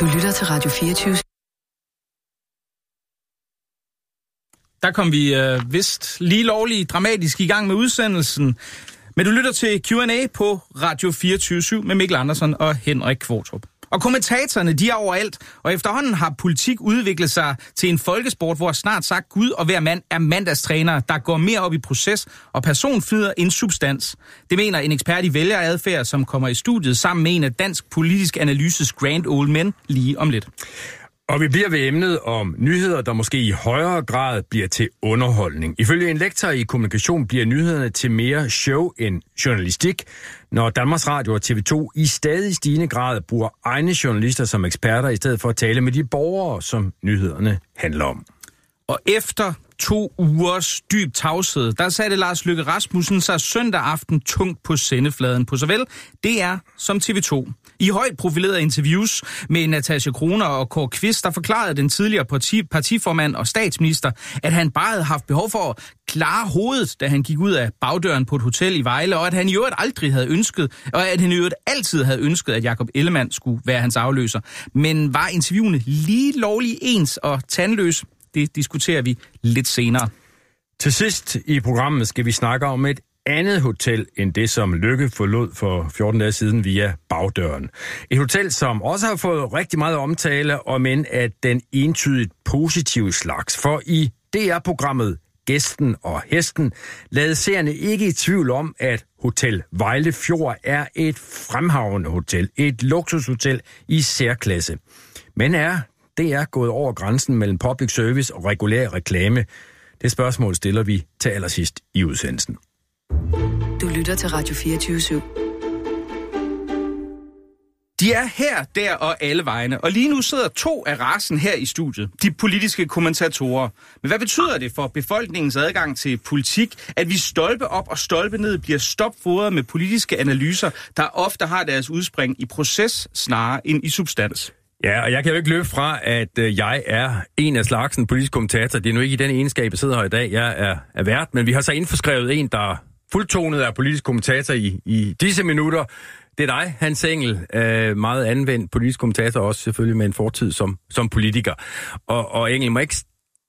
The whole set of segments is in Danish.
Du lytter til Radio 24. Der kom vi øh, vist lige lovligt dramatisk i gang med udsendelsen. Men du lytter til Q&A på Radio 24 med Mikkel Andersen og Henrik Kvartrup. Og kommentatorerne, de er overalt, og efterhånden har politik udviklet sig til en folkesport, hvor snart sagt Gud og hver mand er mandagstræner, der går mere op i proces og personflyder end substans. Det mener en ekspert i vælgeradfærd, som kommer i studiet sammen med en af Dansk Politisk Analyses Grand Old Men lige om lidt. Og vi bliver ved emnet om nyheder, der måske i højere grad bliver til underholdning. Ifølge en lektor i kommunikation bliver nyhederne til mere show end journalistik, når Danmarks Radio og TV2 i stadig stigende grad bruger egne journalister som eksperter, i stedet for at tale med de borgere, som nyhederne handler om. Og efter to ugers dyb tavshed, der satte Lars Lykke Rasmussen sig søndag aften tungt på sendefladen på såvel DR som TV2. I højt profilerede interviews med Natasha Kroner og Kåre Kvist, der forklarede den tidligere parti, partiformand og statsminister, at han bare havde haft behov for at klare hovedet, da han gik ud af bagdøren på et hotel i Vejle, og at han i øvrigt aldrig havde ønsket, og at han i øvrigt altid havde ønsket, at Jakob Ellemann skulle være hans afløser. Men var interviewene lige lovlig ens og tandløs? Det diskuterer vi lidt senere. Til sidst i programmet skal vi snakke om et andet hotel end det, som Lykke forlod for 14 dage siden via bagdøren. Et hotel, som også har fået rigtig meget omtale, og men at den entydigt positive slags. For i DR-programmet Gæsten og Hesten lade seerne ikke i tvivl om, at Hotel Vejle Fjord er et fremhavende hotel, et luksushotel i særklasse. Men er det er gået over grænsen mellem public service og regulær reklame? Det spørgsmål stiller vi til allersidst i udsendelsen. Lytter til Radio 24 /7. De er her, der og alle vegne, og lige nu sidder to af rasen her i studiet, de politiske kommentatorer. Men hvad betyder det for befolkningens adgang til politik, at vi stolpe op og stolpe ned bliver stopfodret med politiske analyser, der ofte har deres udspring i proces snarere end i substans? Ja, og jeg kan jo ikke løbe fra, at øh, jeg er en af slagsen politisk kommentator. Det er nu ikke i den egenskab, jeg sidder her i dag. Jeg er, er vært, men vi har så indforskrevet en, der fuldtonet er politisk kommentator i, i disse minutter. Det er dig, Hans Engel, øh, meget anvendt politisk kommentator, også selvfølgelig med en fortid som, som politiker. Og, og Engel, må ikke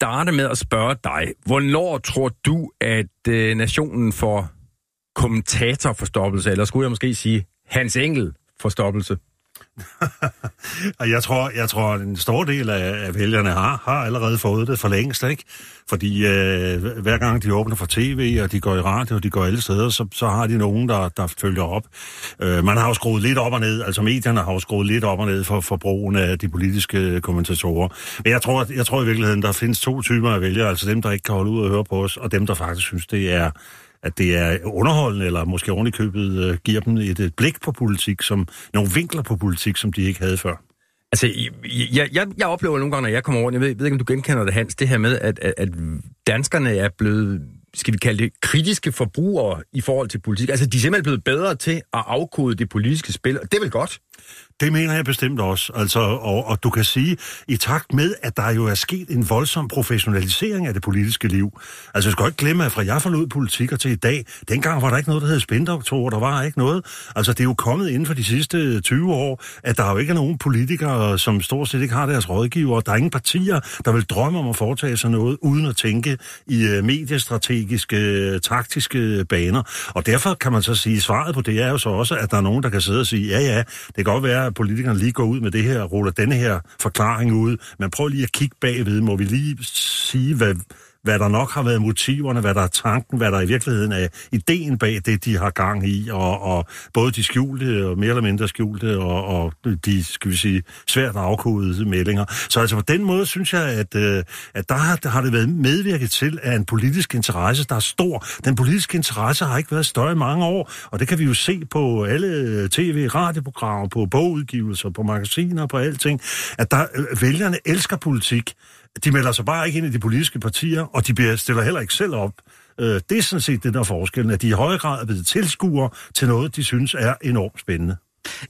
starte med at spørge dig, hvornår tror du, at øh, nationen får kommentatorforstoppelse, eller skulle jeg måske sige Hans Engel forstoppelse? jeg tror, jeg tror, en stor del af, af vælgerne har, har allerede fået det for længst, ikke? Fordi øh, hver gang de åbner for tv, og de går i radio, og de går alle steder, så, så har de nogen, der, der følger op. Øh, man har jo skruet lidt op og ned, altså medierne har jo skruet lidt op og ned for, for brugen af de politiske kommentatorer. Men jeg tror, jeg tror i virkeligheden, der findes to typer af vælgere, altså dem, der ikke kan holde ud og høre på os, og dem, der faktisk synes, det er at det er underholdende, eller måske ovenikøbet øh, giver dem et, et blik på politik, som nogle vinkler på politik, som de ikke havde før. Altså, jeg, jeg, jeg oplever nogle gange, når jeg kommer over, jeg ved, jeg ved ikke, om du genkender det, Hans, det her med, at, at, at danskerne er blevet skal vi kalde det, kritiske forbrugere i forhold til politik. Altså, de er simpelthen blevet bedre til at afkode det politiske spil, og det er vel godt? Det mener jeg bestemt også. Altså, og, og du kan sige, i takt med, at der jo er sket en voldsom professionalisering af det politiske liv. Altså, jeg skal ikke glemme, at fra jeg forlod politik og til i dag, dengang var der ikke noget, der hed spindoktor, der var ikke noget. Altså, det er jo kommet inden for de sidste 20 år, at der jo ikke er nogen politikere, som stort set ikke har deres rådgiver. Der er ingen partier, der vil drømme om at foretage sig noget, uden at tænke i øh, mediestrategiske, øh, taktiske baner. Og derfor kan man så sige, svaret på det er jo så også, at der er nogen, der kan sidde og sige, ja ja, det kan godt være, at politikerne lige går ud med det her, ruller denne her forklaring ud, men prøv lige at kigge bagved, må vi lige sige, hvad, hvad der nok har været motiverne, hvad der er tanken, hvad der i virkeligheden er ideen bag det, de har gang i, og, og både de skjulte, og mere eller mindre skjulte, og, og de, skal vi sige, svært afkodede meldinger. Så altså på den måde synes jeg, at, øh, at der, har, der har det været medvirket til, at en politisk interesse, der er stor. Den politiske interesse har ikke været større i mange år, og det kan vi jo se på alle tv-radioprogrammer, på bogudgivelser, på magasiner, på alting, at der, øh, vælgerne elsker politik, de melder sig bare ikke ind i de politiske partier, og de stiller heller ikke selv op. Øh, det er sådan set den der forskel, forskellen, at de i højere grad er blevet tilskuere til noget, de synes er enormt spændende.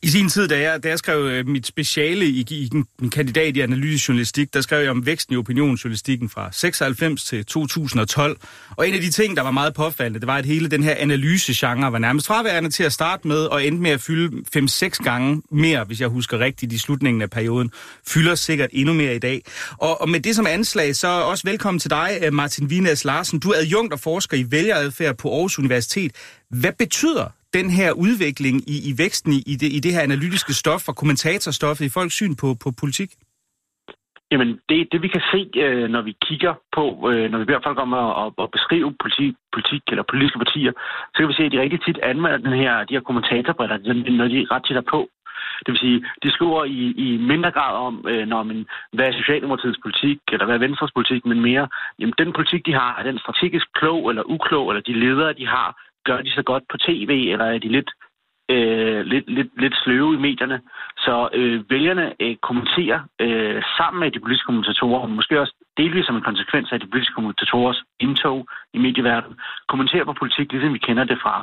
I sin tid, da jeg, da jeg skrev øh, mit speciale i, i min kandidat i analysejournalistik, der skrev jeg om væksten i opinionsjournalistikken fra 96 til 2012. Og en af de ting, der var meget påfaldende, det var, at hele den her analysegenre var nærmest fraværende til at starte med, og endte med at fylde 5-6 gange mere, hvis jeg husker rigtigt, i slutningen af perioden. Fylder sikkert endnu mere i dag. Og, og med det som anslag, så også velkommen til dig, øh, Martin Vinas Larsen. Du er adjunkt og forsker i vælgeradfærd på Aarhus Universitet. Hvad betyder den her udvikling i, i væksten i, i, det, i det her analytiske stof og kommentatorstoffet i folks syn på, på politik? Jamen, det, det vi kan se, øh, når vi kigger på, øh, når vi beder folk om at, at, at beskrive politik, politik eller politiske partier, så kan vi se, at de rigtig tit anvender den her, de her kommentatorbriller, når de ret tit er på. Det vil sige, de skriver i, i mindre grad om, øh, når man, hvad er Socialdemokratiets politik, eller hvad er Venstres politik, men mere, jamen den politik, de har, er den strategisk klog eller uklog, eller de ledere, de har, gør de så godt på tv, eller er de lidt, øh, lidt, lidt, lidt sløve i medierne? Så øh, vælgerne øh, kommenterer øh, sammen med de politiske kommentatorer, og måske også delvis som en konsekvens af de politiske kommentatorers indtog i medieverdenen, kommenterer på politik, ligesom vi kender det fra,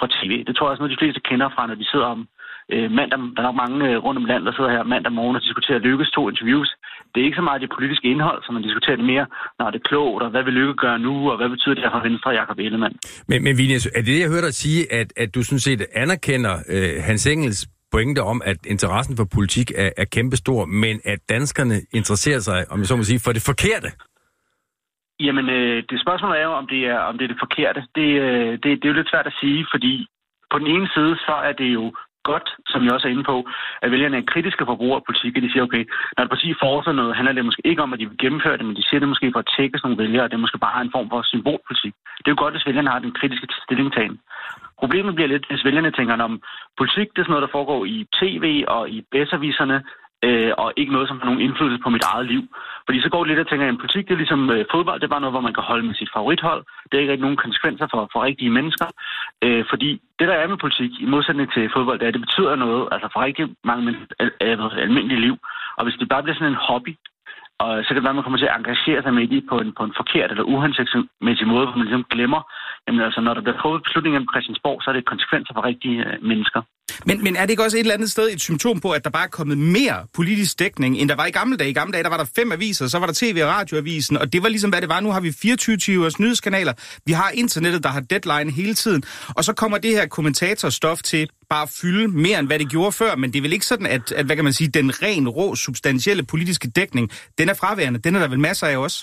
fra tv. Det tror jeg også noget, de fleste kender fra, når de sidder om øh, mandag, der er nok mange øh, rundt om landet, der sidder her mandag morgen og diskuterer Lykkes to interviews. Det er ikke så meget det politiske indhold, som man diskuterer det mere, når det er klogt, og hvad vil Lykke gøre nu, og hvad betyder det for Venstre og Jacob Ellemann. Men, men Vinus, er det, jeg hørte dig sige, at, at du sådan set anerkender øh, Hans Engels pointe om, at interessen for politik er, er kæmpestor, men at danskerne interesserer sig, om jeg så må sige, for det forkerte? Jamen, øh, det spørgsmål er jo, om det er, om det er det forkerte. Det, øh, det, det er jo lidt svært at sige, fordi på den ene side, så er det jo godt, som jeg også er inde på, at vælgerne er kritiske forbrugere af politik, og de siger, okay, når et parti foreslår noget, handler det måske ikke om, at de vil gennemføre det, men de siger det måske for at tække sådan nogle vælgere, og det er måske bare en form for symbolpolitik. Det er jo godt, hvis vælgerne har den kritiske stillingtagen. Problemet bliver lidt, hvis vælgerne tænker om politik, det er sådan noget, der foregår i tv og i bedserviserne, øh, og ikke noget, som har nogen indflydelse på mit eget liv. Fordi så går det lidt og tænker, at politik det er ligesom øh, fodbold, det er bare noget, hvor man kan holde med sit favorithold. Det er ikke rigtig nogen konsekvenser for, for rigtige mennesker. Øh, fordi det, der er med politik, i modsætning til fodbold, det er, at det betyder noget altså for rigtig mange al, al, almindelige liv. Og hvis det bare bliver sådan en hobby, og så kan det være, at man kommer til at engagere sig med i på en, på en forkert eller uhensigtsmæssig måde, hvor man ligesom glemmer, jamen altså, når der bliver truffet beslutninger på Christiansborg, så er det konsekvenser for rigtige øh, mennesker. Men, men er det ikke også et eller andet sted et symptom på, at der bare er kommet mere politisk dækning, end der var i gamle dage? I gamle dage, der var der fem aviser, så var der tv- og radioavisen, og det var ligesom, hvad det var. Nu har vi 24 timers nyhedskanaler. Vi har internettet, der har deadline hele tiden. Og så kommer det her kommentatorstof til bare fylde mere, end hvad det gjorde før. Men det er vel ikke sådan, at, at hvad kan man sige, den ren, rå, substantielle politiske dækning, den er fraværende. Den er der vel masser af også?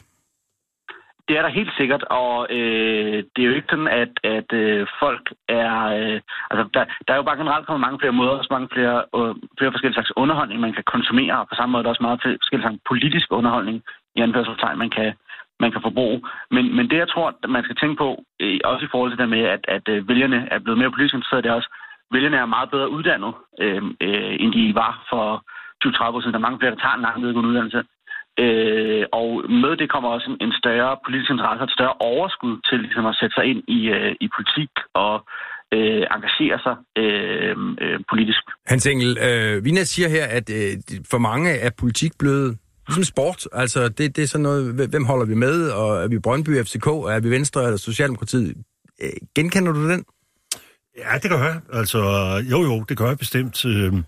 Det er der helt sikkert, og øh, det er jo ikke sådan, at, at øh, folk er... Øh, altså, der, der er jo bare generelt kommet mange flere måder, også mange flere, øh, flere forskellige slags underholdning, man kan konsumere, og på samme måde er der også meget forskellige slags politisk underholdning, i anførselstegn, man kan, man kan forbruge. Men, men det, jeg tror, man skal tænke på, øh, også i forhold til det med, at, at øh, vælgerne er blevet mere politisk interesseret, det er også, vælgerne er meget bedre uddannet, øh, øh, end de var for 20-30 år siden. Der er mange flere, der tager en lang videregående uddannelse. Øh, og med det kommer også en, en større politisk interesse, et større overskud til ligesom at sætte sig ind i, øh, i politik og øh, engagere sig øh, øh, politisk. Hans Engel, øh, Vina siger her, at øh, for mange er politik blevet ligesom sport. Altså, det, det er sådan noget, hvem holder vi med, og er vi Brøndby, FCK, er vi Venstre eller Socialdemokratiet? Øh, genkender du den? Ja, det gør jeg. Altså, jo jo, det gør jeg bestemt. Øhm,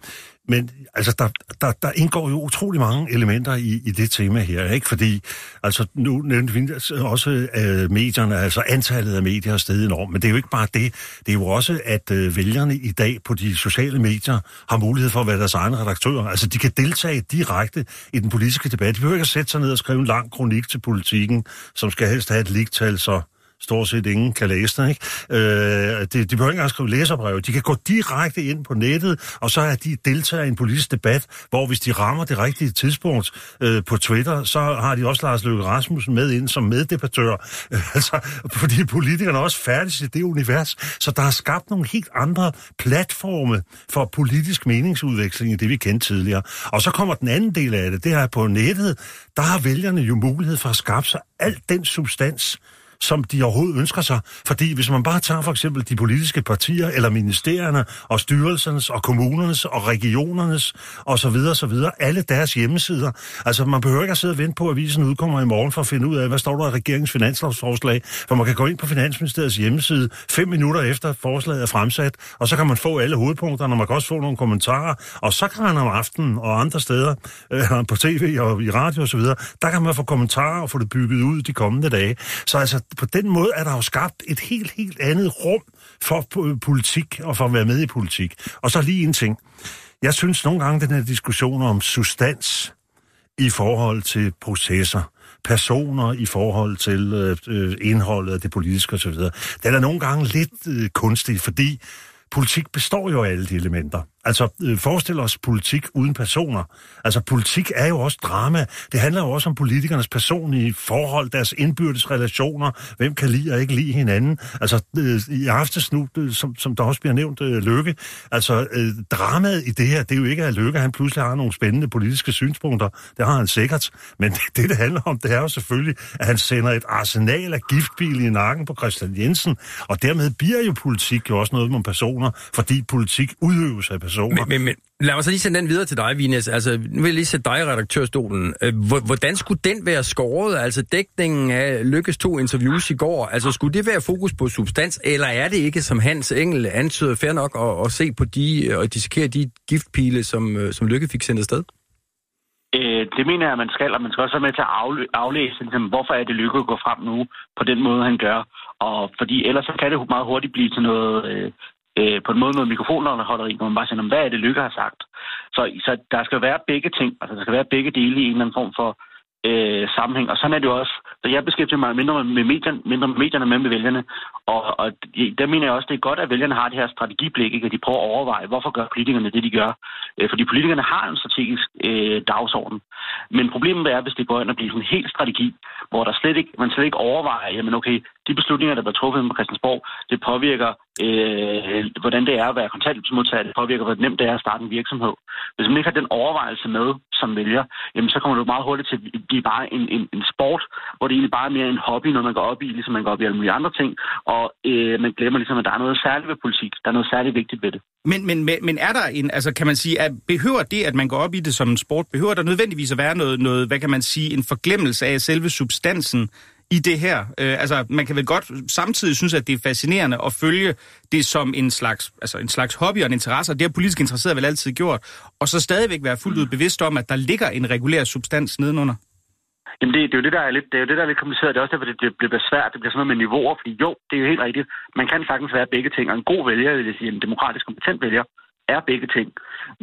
men altså, der, der, der indgår jo utrolig mange elementer i, i det tema her, ikke? Fordi, altså, nu nævnte vi også øh, medierne, altså antallet af medier er stedet enormt, men det er jo ikke bare det. Det er jo også, at øh, vælgerne i dag på de sociale medier har mulighed for at være deres egne redaktører. Altså, de kan deltage direkte i den politiske debat. De behøver ikke at sætte sig ned og skrive en lang kronik til politikken, som skal helst have et ligtal, så stort set ingen kan læse det. Ikke? Øh, de, de behøver ikke engang skrive læserbreve. De kan gå direkte ind på nettet, og så er de deltager i en politisk debat, hvor hvis de rammer det rigtige tidspunkt øh, på Twitter, så har de også Lars Løkke Rasmussen med ind som meddebattør. altså, fordi politikerne er også færdige i det univers. Så der er skabt nogle helt andre platforme for politisk meningsudveksling end det, vi kendte tidligere. Og så kommer den anden del af det, det er på nettet, der har vælgerne jo mulighed for at skabe sig alt den substans, som de overhovedet ønsker sig. Fordi hvis man bare tager for eksempel de politiske partier, eller ministerierne, og styrelsernes, og kommunernes, og regionernes, og så videre, så videre, alle deres hjemmesider. Altså, man behøver ikke at sidde og vente på, at avisen udkommer i morgen for at finde ud af, hvad står der i regeringens finanslovsforslag. For man kan gå ind på Finansministeriets hjemmeside fem minutter efter forslaget er fremsat, og så kan man få alle hovedpunkterne, og man kan også få nogle kommentarer, og så kan man om aftenen og andre steder, øh, på tv og i radio og så videre, der kan man få kommentarer og få det bygget ud de kommende dage. Så altså, på den måde er der jo skabt et helt, helt andet rum for politik og for at være med i politik. Og så lige en ting. Jeg synes nogle gange, den her diskussion om substans i forhold til processer, personer i forhold til øh, øh indholdet af det politiske osv., den er nogle gange lidt øh, kunstig, fordi politik består jo af alle de elementer. Altså, øh, forestil os politik uden personer. Altså, politik er jo også drama. Det handler jo også om politikernes personlige forhold, deres indbyrdes relationer, hvem kan lide og ikke lide hinanden. Altså, øh, i aftes nu, øh, som, som der også bliver nævnt, øh, Lykke, altså, øh, dramaet i det her, det er jo ikke, at Lykke, han pludselig har nogle spændende politiske synspunkter. Det har han sikkert. Men det, det handler om, det er jo selvfølgelig, at han sender et arsenal af giftbil i nakken på Christian Jensen, og dermed bliver jo politik jo også noget med personer, fordi politik udøves af personer personer. Men, men, men lad mig så lige sende den videre til dig, Vines. Altså, nu vil jeg lige sætte dig i redaktørstolen. Øh, hvordan skulle den være skåret? Altså, dækningen af Lykkes to interviews i går, altså, skulle det være fokus på substans, eller er det ikke, som Hans Engel antyder, fair nok at, at se på de, og dissekere de giftpile, som, øh, som Lykke fik sendt afsted? Øh, det mener jeg, at man skal, og man skal også være med til at aflæse, ligesom, hvorfor er det lykke at gå frem nu på den måde, han gør. Og fordi ellers så kan det meget hurtigt blive til noget, øh, øh, på en måde noget mikrofonholderi, hvor man bare siger, hvad er det, Lykke har sagt? Så, så der skal være begge ting, altså der skal være begge dele i en eller anden form for øh, sammenhæng. Og sådan er det jo også. Så jeg beskæftiger mig mindre med medierne, mindre med medierne med, med vælgerne. Og, og der mener jeg også, det er godt, at vælgerne har det her strategiblik, ikke? at de prøver at overveje, hvorfor gør politikerne det, de gør. Øh, fordi politikerne har en strategisk øh, dagsorden. Men problemet er, hvis det går ind og bliver sådan en helt strategi, hvor der slet ikke, man slet ikke overvejer, jamen okay, de beslutninger, der bliver truffet på Christiansborg, det påvirker, øh, hvordan det er at være kontanthjælpsmodtager, det påvirker, hvor nemt det er at starte en virksomhed. Hvis man ikke har den overvejelse med som vælger, jamen så kommer du meget hurtigt til at blive bare en, en, en sport, hvor det egentlig bare er mere en hobby, når man går op i, ligesom man går op i alle mulige andre ting, og øh, man glemmer ligesom, at der er noget særligt ved politik. Der er noget særligt vigtigt ved det. Men, men, men er der en, altså kan man sige, at behøver det, at man går op i det som en sport, behøver der nødvendigvis at være noget, noget hvad kan man sige, en forglemmelse af selve substansen i det her? Øh, altså, man kan vel godt samtidig synes, at det er fascinerende at følge det som en slags, altså en slags hobby og en interesse, og det har politisk interesseret vel altid gjort, og så stadigvæk være fuldt ud bevidst om, at der ligger en regulær substans nedenunder. Jamen det, det, er jo det, der er lidt, det er jo det, der er lidt kompliceret. Det er også derfor, det, det bliver svært. Det bliver sådan noget med niveauer, fordi jo, det er jo helt rigtigt. Man kan sagtens være begge ting, og en god vælger, vil jeg sige, en demokratisk kompetent vælger, er begge ting.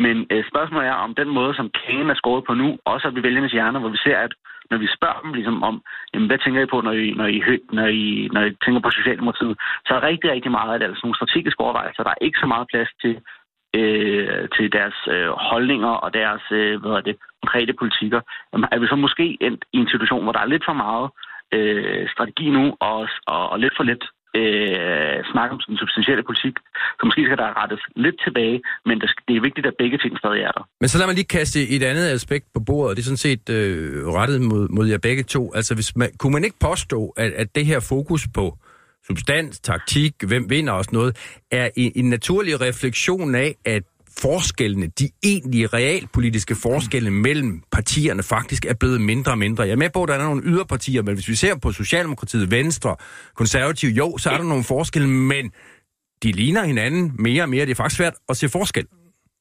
Men øh, spørgsmålet er, om den måde, som kagen er skåret på nu, også er ved vælgernes hjerner, hvor vi ser, at når vi spørger dem ligesom om, jamen, hvad tænker I på, når I, når I, når I, når I tænker på Socialdemokratiet, så er rigtig, rigtig meget af det altså nogle strategiske overvejelser. Der er ikke så meget plads til, øh, til deres øh, holdninger og deres øh, hvad det, konkrete politikker. Jamen, er vi så måske endt i en situation, hvor der er lidt for meget øh, strategi nu og, og, og lidt for lidt øh, snakke om den substantielle politik. Så måske skal der rettes lidt tilbage, men det er vigtigt, at begge ting stadig er der. Men så lad mig lige kaste et andet aspekt på bordet, og det er sådan set øh, rettet mod, mod jer begge to. Altså, hvis man, kunne man ikke påstå, at, at det her fokus på substans, taktik, hvem vinder og sådan noget, er en, en naturlig refleksion af, at forskellene, de egentlige realpolitiske forskelle mellem partierne faktisk er blevet mindre og mindre. Jeg er med på, at der er nogle yderpartier, men hvis vi ser på Socialdemokratiet, Venstre, Konservativ, jo, så er der nogle forskelle, men de ligner hinanden mere og mere. Det er faktisk svært at se forskel.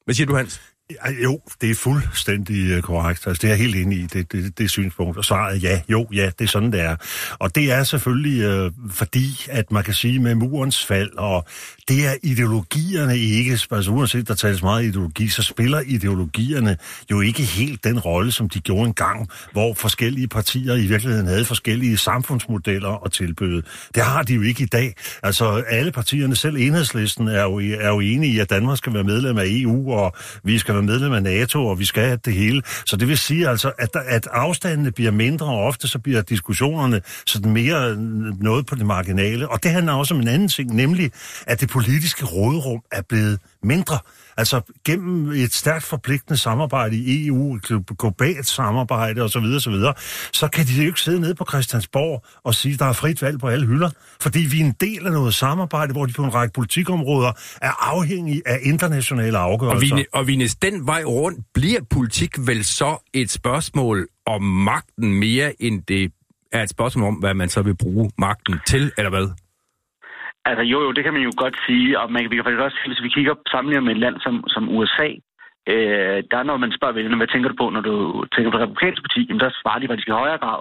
Hvad siger du, Hans? Ja, Jo, det er fuldstændig øh, korrekt. Altså, det er jeg helt enig i, det, det, det synspunkt. Og svaret ja, jo, ja, det er sådan, det er. Og det er selvfølgelig øh, fordi, at man kan sige med murens fald, og det er ideologierne ikke, altså uanset der tales meget ideologi, så spiller ideologierne jo ikke helt den rolle, som de gjorde engang, hvor forskellige partier i virkeligheden havde forskellige samfundsmodeller at tilbyde. Det har de jo ikke i dag. Altså alle partierne, selv enhedslisten, er jo, er jo enige i, at Danmark skal være medlem af EU, og vi skal være medlem af NATO, og vi skal have det hele. Så det vil sige altså, at, der, at afstandene bliver mindre, og ofte så bliver diskussionerne sådan mere øh, noget på det marginale. Og det handler også om en anden ting, nemlig at det politiske råderum er blevet mindre. Altså gennem et stærkt forpligtende samarbejde i EU, et globalt samarbejde osv., osv., så kan de jo ikke sidde nede på Christiansborg og sige, at der er frit valg på alle hylder, fordi vi er en del af noget samarbejde, hvor de på en række politikområder er afhængige af internationale afgørelser. Og, vi, og Vines, den vej rundt bliver politik vel så et spørgsmål om magten mere, end det er et spørgsmål om, hvad man så vil bruge magten til, eller hvad? Altså jo, jo, det kan man jo godt sige, og man, vi kan faktisk også, hvis vi kigger sammenlignet med et land som, som USA, øh, der når man spørger vælgerne, hvad tænker du på, når du tænker på det republikanske parti, jamen der svarer de faktisk i højere grad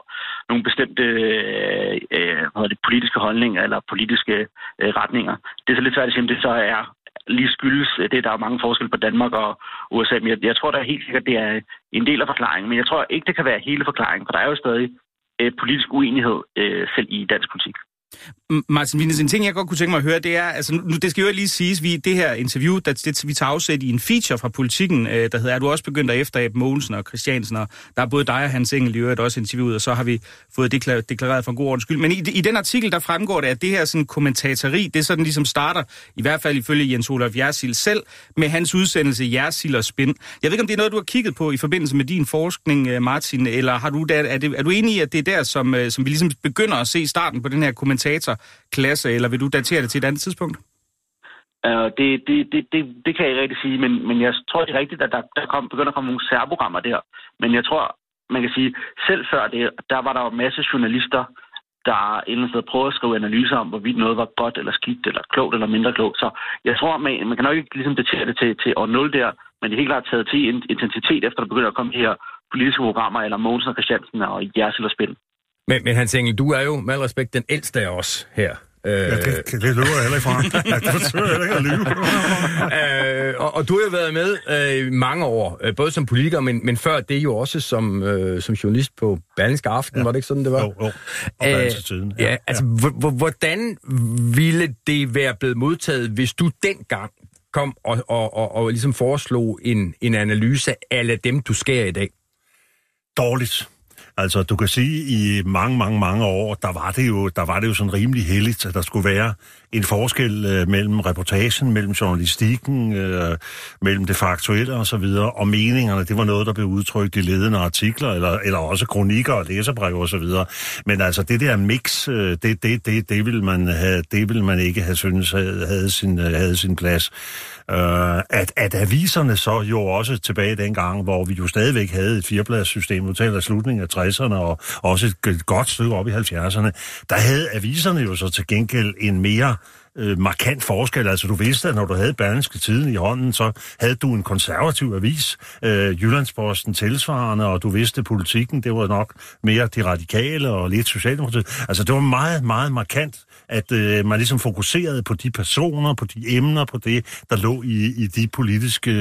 nogle bestemte øh, øh, det, politiske holdninger eller politiske øh, retninger. Det er så lidt svært at sige, om det så er lige skyldes, øh, det der er mange forskelle på Danmark og USA, men jeg, jeg tror da helt sikkert, det er en del af forklaringen, men jeg tror ikke, det kan være hele forklaringen, for der er jo stadig øh, politisk uenighed øh, selv i dansk politik. Martin Wienes, en ting, jeg godt kunne tænke mig at høre, det er, altså nu, det skal jo lige siges, vi, det her interview, der, det, vi tager afsæt i en feature fra politikken, øh, der hedder, er du også begyndt at efterabe Mogensen og Christiansen, og der er både dig og Hans Engel i øvrigt også interviewet, og så har vi fået deklareret, deklareret for en god ordens skyld. Men i, i den artikel, der fremgår det, at det her sådan kommentatori, det sådan ligesom starter, i hvert fald ifølge Jens Olaf Jersil selv, med hans udsendelse Jersil og Spin. Jeg ved ikke, om det er noget, du har kigget på i forbindelse med din forskning, øh, Martin, eller har du der, er, det, er du enig i, at det er der, som, øh, som vi ligesom begynder at se starten på den her kommentator klasse, eller vil du datere det til et andet tidspunkt? Uh, det, det, det, det, det kan jeg ikke rigtig sige, men, men jeg tror, det er rigtigt, at der, der kom, begynder at komme nogle særprogrammer der. Men jeg tror, man kan sige, selv før det, der var der jo masse journalister, der et sted prøvede at skrive analyser om, hvorvidt noget var godt eller skidt, eller klogt eller mindre klogt. Så jeg tror, man, man kan nok ikke ligesom datere det til, til år 0 der, men det er helt klart taget til intensitet, efter der begynder at komme de her politiske programmer, eller Mogensen og Christiansen og Jersel og Spil. Men, men Hans Engel, du er jo med al respekt den ældste af os her. Øh, ja, det, det løber jeg heller ikke fra. det forsøger jeg ikke at lyve. øh, og, og du har jo været med øh, i mange år, øh, både som politiker, men, men før det jo også som, øh, som journalist på Berlingske Aften, ja. var det ikke sådan, det var? Jo, jo. Og øh, tiden. Ja, ja, altså, ja. hvordan ville det være blevet modtaget, hvis du dengang kom og, og, og, og ligesom foreslog en, en analyse af dem, du skærer i dag? Dårligt. Altså, du kan sige, i mange, mange, mange år, der var det jo, der var det jo sådan rimelig heldigt, at der skulle være en forskel øh, mellem reportagen, mellem journalistikken, øh, mellem det faktuelle og så videre, og meningerne, det var noget, der blev udtrykt i ledende artikler, eller, eller også kronikker og læserbreve og så videre. Men altså, det der mix, øh, det, det, det, det, vil man have, det vil man ikke have syntes havde, havde, sin, øh, havde sin plads. Øh, at, at aviserne så jo også tilbage dengang, hvor vi jo stadigvæk havde et firebladssystem, nu taler slutningen af 60'erne og også et godt stykke op i 70'erne, der havde aviserne jo så til gengæld en mere øh, Øh, markant forskel. Altså du vidste, at når du havde Berlingske Tiden i hånden, så havde du en konservativ avis, øh, Jyllandsposten tilsvarende, og du vidste, at politikken, det var nok mere de radikale og lidt socialdemokratiet. Altså det var meget, meget markant, at øh, man ligesom fokuserede på de personer, på de emner, på det, der lå i, i de politiske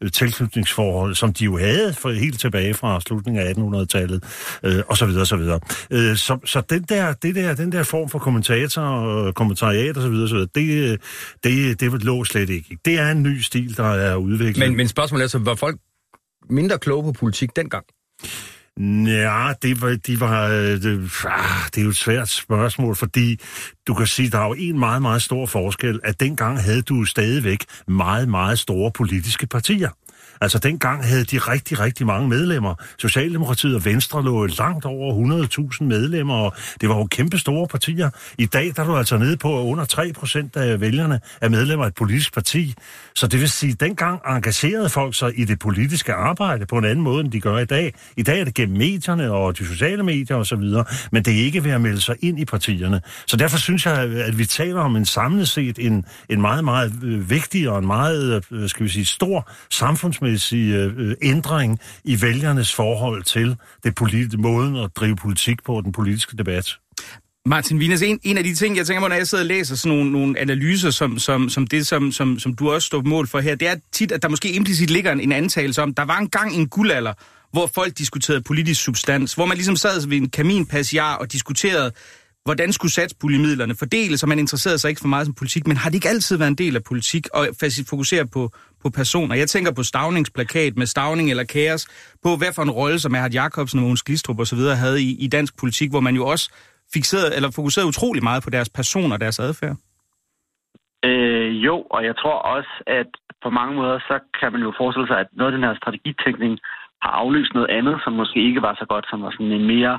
øh, tilknytningsforhold, som de jo havde for, helt tilbage fra slutningen af 1800-tallet, øh, og så videre, og så videre. Øh, så, så den der, det der, den der form for kommentator, øh, kommentariat og så videre, videre, så det, det, det lå slet ikke. Det er en ny stil, der er udviklet. Men, men spørgsmålet er så, var folk mindre kloge på politik dengang? Ja, det var, de var, det, ah, det er jo et svært spørgsmål, fordi du kan sige, der er jo en meget, meget stor forskel, at dengang havde du stadigvæk meget, meget store politiske partier. Altså dengang havde de rigtig, rigtig mange medlemmer. Socialdemokratiet og Venstre lå langt over 100.000 medlemmer, og det var jo kæmpe store partier. I dag der er du altså nede på, under 3 procent af vælgerne er medlemmer af et politisk parti. Så det vil sige, at dengang engagerede folk sig i det politiske arbejde på en anden måde, end de gør i dag. I dag er det gennem medierne og de sociale medier osv., men det er ikke ved at melde sig ind i partierne. Så derfor synes jeg, at vi taler om en samlet set en, en meget, meget øh, vigtig og en meget, øh, skal vi sige, stor samfundsmæssig samfundsmæssig øh, øh, ændring i vælgernes forhold til det politi- måden at drive politik på den politiske debat. Martin Wieners, en, en af de ting, jeg tænker på, når jeg sidder og læser sådan nogle, nogle analyser, som, som, som det, som, som, som du også står på mål for her, det er tit, at der måske implicit ligger en, en antagelse om, der var engang en guldalder, hvor folk diskuterede politisk substans, hvor man ligesom sad ved en kaminpassiar og diskuterede, hvordan skulle satspuljemidlerne fordeles, og man interesserede sig ikke for meget som politik, men har det ikke altid været en del af politik at fokusere på, på personer? Jeg tænker på Stavningsplakat med Stavning eller Kaos, på hvad for en rolle, som Erhard Jacobsen og Mogens Glistrup osv. havde i, i dansk politik, hvor man jo også fixerede, eller fokuserede utrolig meget på deres personer og deres adfærd. Øh, jo, og jeg tror også, at på mange måder, så kan man jo forestille sig, at noget af den her strategitænkning har afløst noget andet, som måske ikke var så godt, som var sådan en mere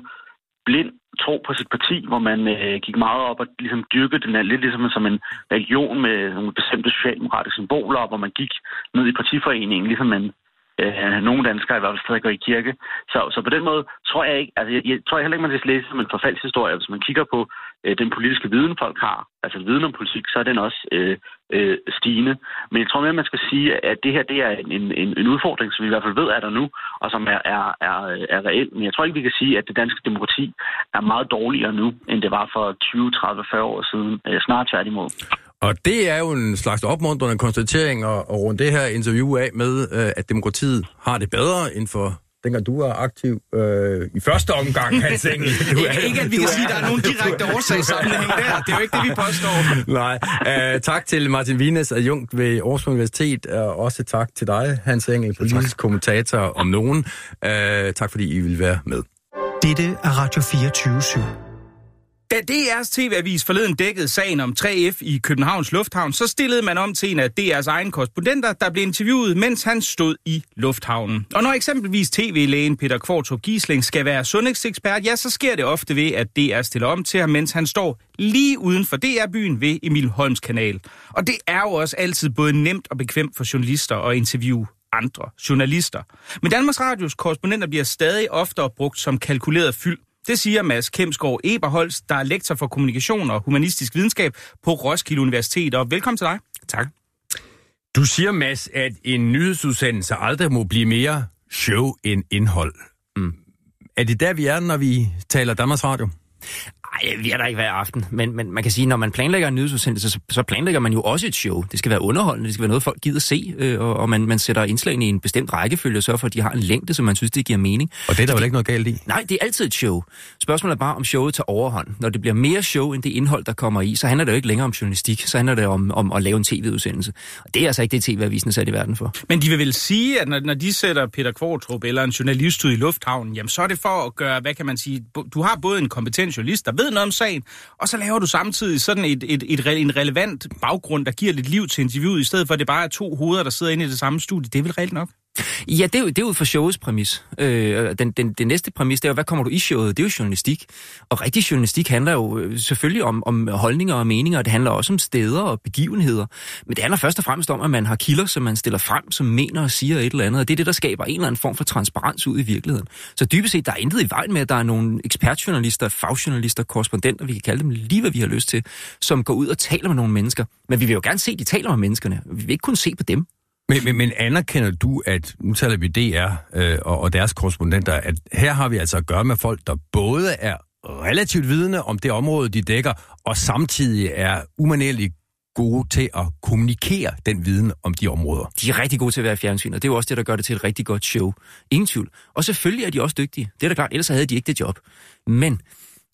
blind tro på sit parti, hvor man øh, gik meget op og ligesom dyrkede den her, lidt ligesom som en religion med nogle bestemte socialdemokratiske symboler, hvor man gik ned i partiforeningen, ligesom man øh, nogle danskere i hvert fald stadig går i kirke. Så, så på den måde tror jeg ikke, altså jeg, jeg tror heller ikke, man skal læse som en forfaldshistorie. Hvis man kigger på øh, den politiske viden, folk har, altså viden om politik, så er den også øh, øh, stigende. Men jeg tror mere, man skal sige, at det her det er en, en, en udfordring, som vi i hvert fald ved er der nu, og som er, er, er, er reelt. Men jeg tror ikke, vi kan sige, at det danske demokrati er meget dårligere nu, end det var for 20, 30, 40 år siden. Øh, snart tværtimod. Og det er jo en slags opmuntrende konstatering at, at runde det her interview af med, øh, at demokratiet har det bedre end for dengang du var aktiv øh, i første omgang, Hans Engel. Du er, ikke, at vi kan sige, at der er nogen direkte årsagssammenhæng der. Det er jo ikke det, vi påstår. Nej. Uh, tak til Martin Wienes, adjunkt ved Aarhus Universitet, og også tak til dig, Hans Engel, politisk kommentator om nogen. Uh, tak fordi I vil være med. Dette er Radio 24 /7. Da DR's TV-avis forleden dækkede sagen om 3F i Københavns Lufthavn, så stillede man om til en af DR's egne korrespondenter, der blev interviewet, mens han stod i lufthavnen. Og når eksempelvis tv-lægen Peter Kvartrup Gisling skal være sundhedsekspert, ja, så sker det ofte ved, at DR stiller om til ham, mens han står lige uden for DR-byen ved Emil Holms kanal. Og det er jo også altid både nemt og bekvemt for journalister at interviewe andre journalister. Men Danmarks Radios korrespondenter bliver stadig oftere brugt som kalkuleret fyld det siger Mads Kemsgaard Eberholz, der er lektor for kommunikation og humanistisk videnskab på Roskilde Universitet. Og velkommen til dig. Tak. Du siger, Mads, at en nyhedsudsendelse aldrig må blive mere show end indhold. Mm. Er det der, vi er, når vi taler Danmarks Radio? Nej, vi er der ikke hver aften, men, men man kan sige, når man planlægger en nyhedsudsendelse, så, så planlægger man jo også et show. Det skal være underholdende, det skal være noget, folk gider se, øh, og, og man, man sætter indslagene i en bestemt rækkefølge og sørger for, at de har en længde, som man synes, det giver mening. Og det er der vel ikke noget galt i? Nej, det er altid et show. Spørgsmålet er bare, om showet tager overhånd. Når det bliver mere show end det indhold, der kommer i, så handler det jo ikke længere om journalistik, så handler det om, om at lave en tv-udsendelse. Og det er altså ikke det, tv-avisen er sat i verden for. Men de vil vel sige, at når, når de sætter Peter Kvartrup eller en journalist ud i lufthavnen, jamen så er det for at gøre, hvad kan man sige, du har både en kompetent journalist, der ved noget om sagen, og så laver du samtidig sådan et, et, et, et, en relevant baggrund, der giver lidt liv til interviewet, i stedet for at det bare er to hoveder, der sidder inde i det samme studie. Det er vel reelt nok? Ja, det er, jo, det er ud fra showets præmis. Øh, den, den, den næste præmis, det er jo, hvad kommer du i showet? Det er jo journalistik. Og rigtig journalistik handler jo øh, selvfølgelig om, om holdninger og meninger, og det handler også om steder og begivenheder. Men det handler først og fremmest om, at man har kilder, som man stiller frem, som mener og siger et eller andet. Og det er det, der skaber en eller anden form for transparens ud i virkeligheden. Så dybest set, der er intet i vejen med, at der er nogle ekspertjournalister, fagjournalister, korrespondenter, vi kan kalde dem lige, hvad vi har lyst til, som går ud og taler med nogle mennesker. Men vi vil jo gerne se, at de taler med menneskerne. Vi vil ikke kun se på dem. Men, men, men anerkender du, at nu taler vi DR øh, og, og deres korrespondenter, at her har vi altså at gøre med folk, der både er relativt vidne om det område, de dækker, og samtidig er umanerligt gode til at kommunikere den viden om de områder. De er rigtig gode til at være i fjernsyn, og det er jo også det, der gør det til et rigtig godt show. Ingen tvivl. Og selvfølgelig er de også dygtige. Det er da klart, ellers havde de ikke det job. Men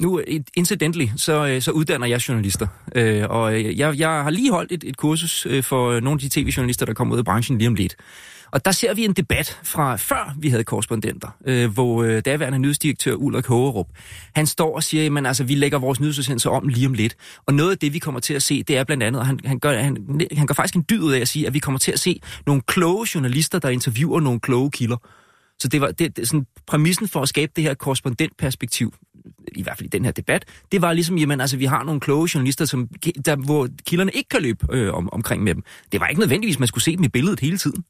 nu, incidentally, så, øh, så uddanner jeg journalister. Øh, og øh, jeg, jeg har lige holdt et, et kursus øh, for nogle af de tv-journalister, der kommer ud af branchen lige om lidt. Og der ser vi en debat fra før vi havde korrespondenter, øh, hvor øh, daværende nyhedsdirektør Ulrik Hågerup, han står og siger, at altså, vi lægger vores nyhedsudsendelser om lige om lidt. Og noget af det, vi kommer til at se, det er blandt andet, han, han, gør, han, han gør faktisk en dyd ud af at sige, at vi kommer til at se nogle kloge journalister, der interviewer nogle kloge kilder. Så det var det, det, sådan, præmissen for at skabe det her korrespondentperspektiv, i hvert fald i den her debat, det var ligesom, jamen altså, vi har nogle kloge journalister, som, der, hvor kilderne ikke kan løbe øh, om, omkring med dem. Det var ikke nødvendigvis, man skulle se dem i billedet hele tiden.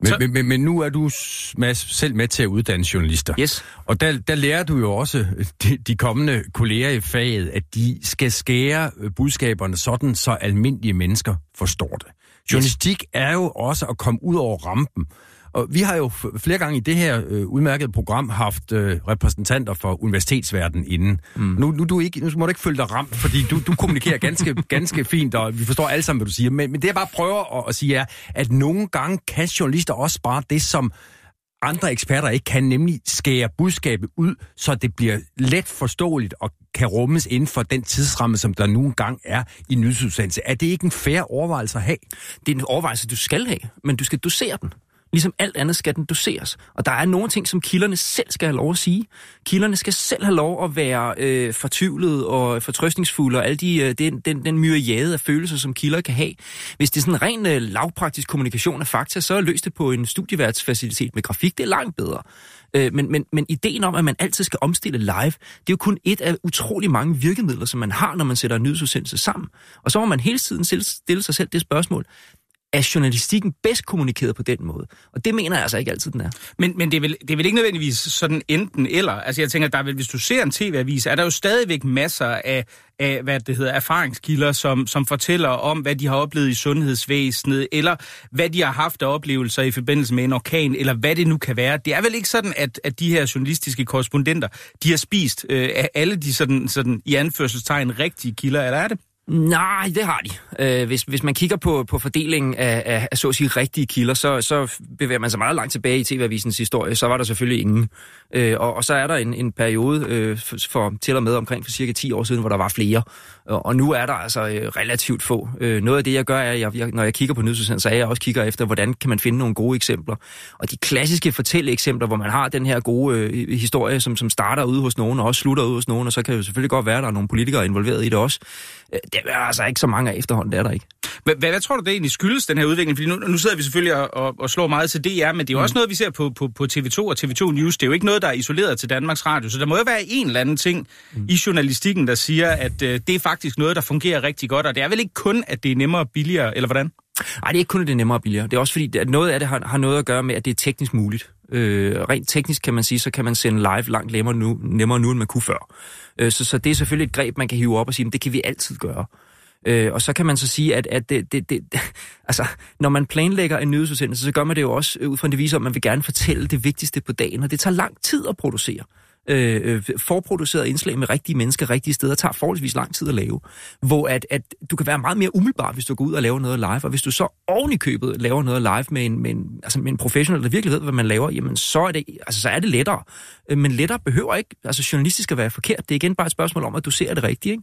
Men, så... men, men, men nu er du Mads, selv med til at uddanne journalister. Yes. Og der, der lærer du jo også de, de kommende kolleger i faget, at de skal skære budskaberne sådan, så almindelige mennesker forstår det. Journalistik yes. er jo også at komme ud over rampen. Og vi har jo flere gange i det her øh, udmærkede program haft øh, repræsentanter for universitetsverdenen inden. Mm. Nu, nu, du ikke, nu må du ikke følge dig ramt, fordi du, du kommunikerer ganske, ganske fint, og vi forstår alle sammen, hvad du siger. Men, men det jeg bare prøver at, at sige er, at nogle gange kan journalister også bare det, som andre eksperter ikke kan, nemlig skære budskabet ud, så det bliver let forståeligt og kan rummes inden for den tidsramme, som der nu engang er i nyhedsudsendelse. Er det ikke en færre overvejelse at have? Det er en overvejelse, du skal have, men du skal dosere den. Ligesom alt andet skal den doseres. Og der er nogle ting, som kilderne selv skal have lov at sige. Kilderne skal selv have lov at være øh, fortvivlede og fortrøstningsfulde, og alle de, øh, den, den, den myriade af følelser, som kilder kan have. Hvis det er sådan ren øh, lavpraktisk kommunikation af fakta, så løs det på en studieværtsfacilitet med grafik. Det er langt bedre. Øh, men, men, men ideen om, at man altid skal omstille live, det er jo kun et af utrolig mange virkemidler, som man har, når man sætter en nyhedsudsendelse sammen. Og så må man hele tiden stille, stille sig selv det spørgsmål, er journalistikken bedst kommunikeret på den måde? Og det mener jeg altså ikke altid, den er. Men, men det, er vel, det er vel ikke nødvendigvis sådan enten eller. Altså jeg tænker, der er vel, hvis du ser en tv-avis, er der jo stadigvæk masser af, af hvad det hedder, erfaringskilder, som, som fortæller om, hvad de har oplevet i sundhedsvæsenet, eller hvad de har haft af oplevelser i forbindelse med en orkan, eller hvad det nu kan være. Det er vel ikke sådan, at, at de her journalistiske korrespondenter, de har spist øh, af alle de sådan, sådan i anførselstegn rigtige kilder, eller er det? Nej, det har de. Øh, hvis, hvis man kigger på, på fordelingen af, af, af så at sige rigtige kilder, så, så bevæger man sig meget langt tilbage i TV-avisens historie. Så var der selvfølgelig ingen. Øh, og, og så er der en, en periode øh, for, for til og med omkring for cirka 10 år siden, hvor der var flere. Og, nu er der altså øh, relativt få. Øh, noget af det, jeg gør, er, at jeg, når jeg kigger på nyhedsudsendelser, så er jeg også kigger efter, hvordan kan man finde nogle gode eksempler. Og de klassiske fortælleeksempler, hvor man har den her gode øh, historie, som, som starter ude hos nogen, og også slutter ude hos nogen, og så kan det jo selvfølgelig godt være, at der er nogle politikere involveret i det også. Øh, det er altså ikke så mange af efterhånden, det er der ikke. Hvad, hvad, hvad tror du, det egentlig skyldes, den her udvikling? Fordi nu, nu sidder vi selvfølgelig og, og, og slår meget til DR, men det er jo mm. også noget, vi ser på, på, på TV2 og TV2 News. Det er jo ikke noget, der er isoleret til Danmarks Radio, så der må jo være en eller anden ting mm. i journalistikken, der siger, at øh, det er faktisk noget, der fungerer rigtig godt, og det er vel ikke kun, at det er nemmere og billigere, eller hvordan? Nej, det er ikke kun, at det er nemmere og billigere. Det er også fordi, at noget af det har, har noget at gøre med, at det er teknisk muligt. Øh, rent teknisk kan man sige, så kan man sende live langt nemmere nu, nemmere nu end man kunne før. Øh, så, så det er selvfølgelig et greb, man kan hive op og sige, at det kan vi altid gøre. Øh, og så kan man så sige, at, at det, det, det, altså, når man planlægger en nyhedsudsendelse, så gør man det jo også øh, ud fra en devis om, at man vil gerne fortælle det vigtigste på dagen, og det tager lang tid at producere. Øh, Øh, øh, forproduceret indslag med rigtige mennesker, rigtige steder, tager forholdsvis lang tid at lave. Hvor at, at du kan være meget mere umiddelbar, hvis du går ud og laver noget live, og hvis du så oven i købet laver noget live med en, med en, altså med en professionel, der virkelig ved, hvad man laver, jamen så er det, altså, så er det lettere. Øh, men lettere behøver ikke, altså journalistisk at være forkert. Det er igen bare et spørgsmål om, at du ser det rigtigt, ikke?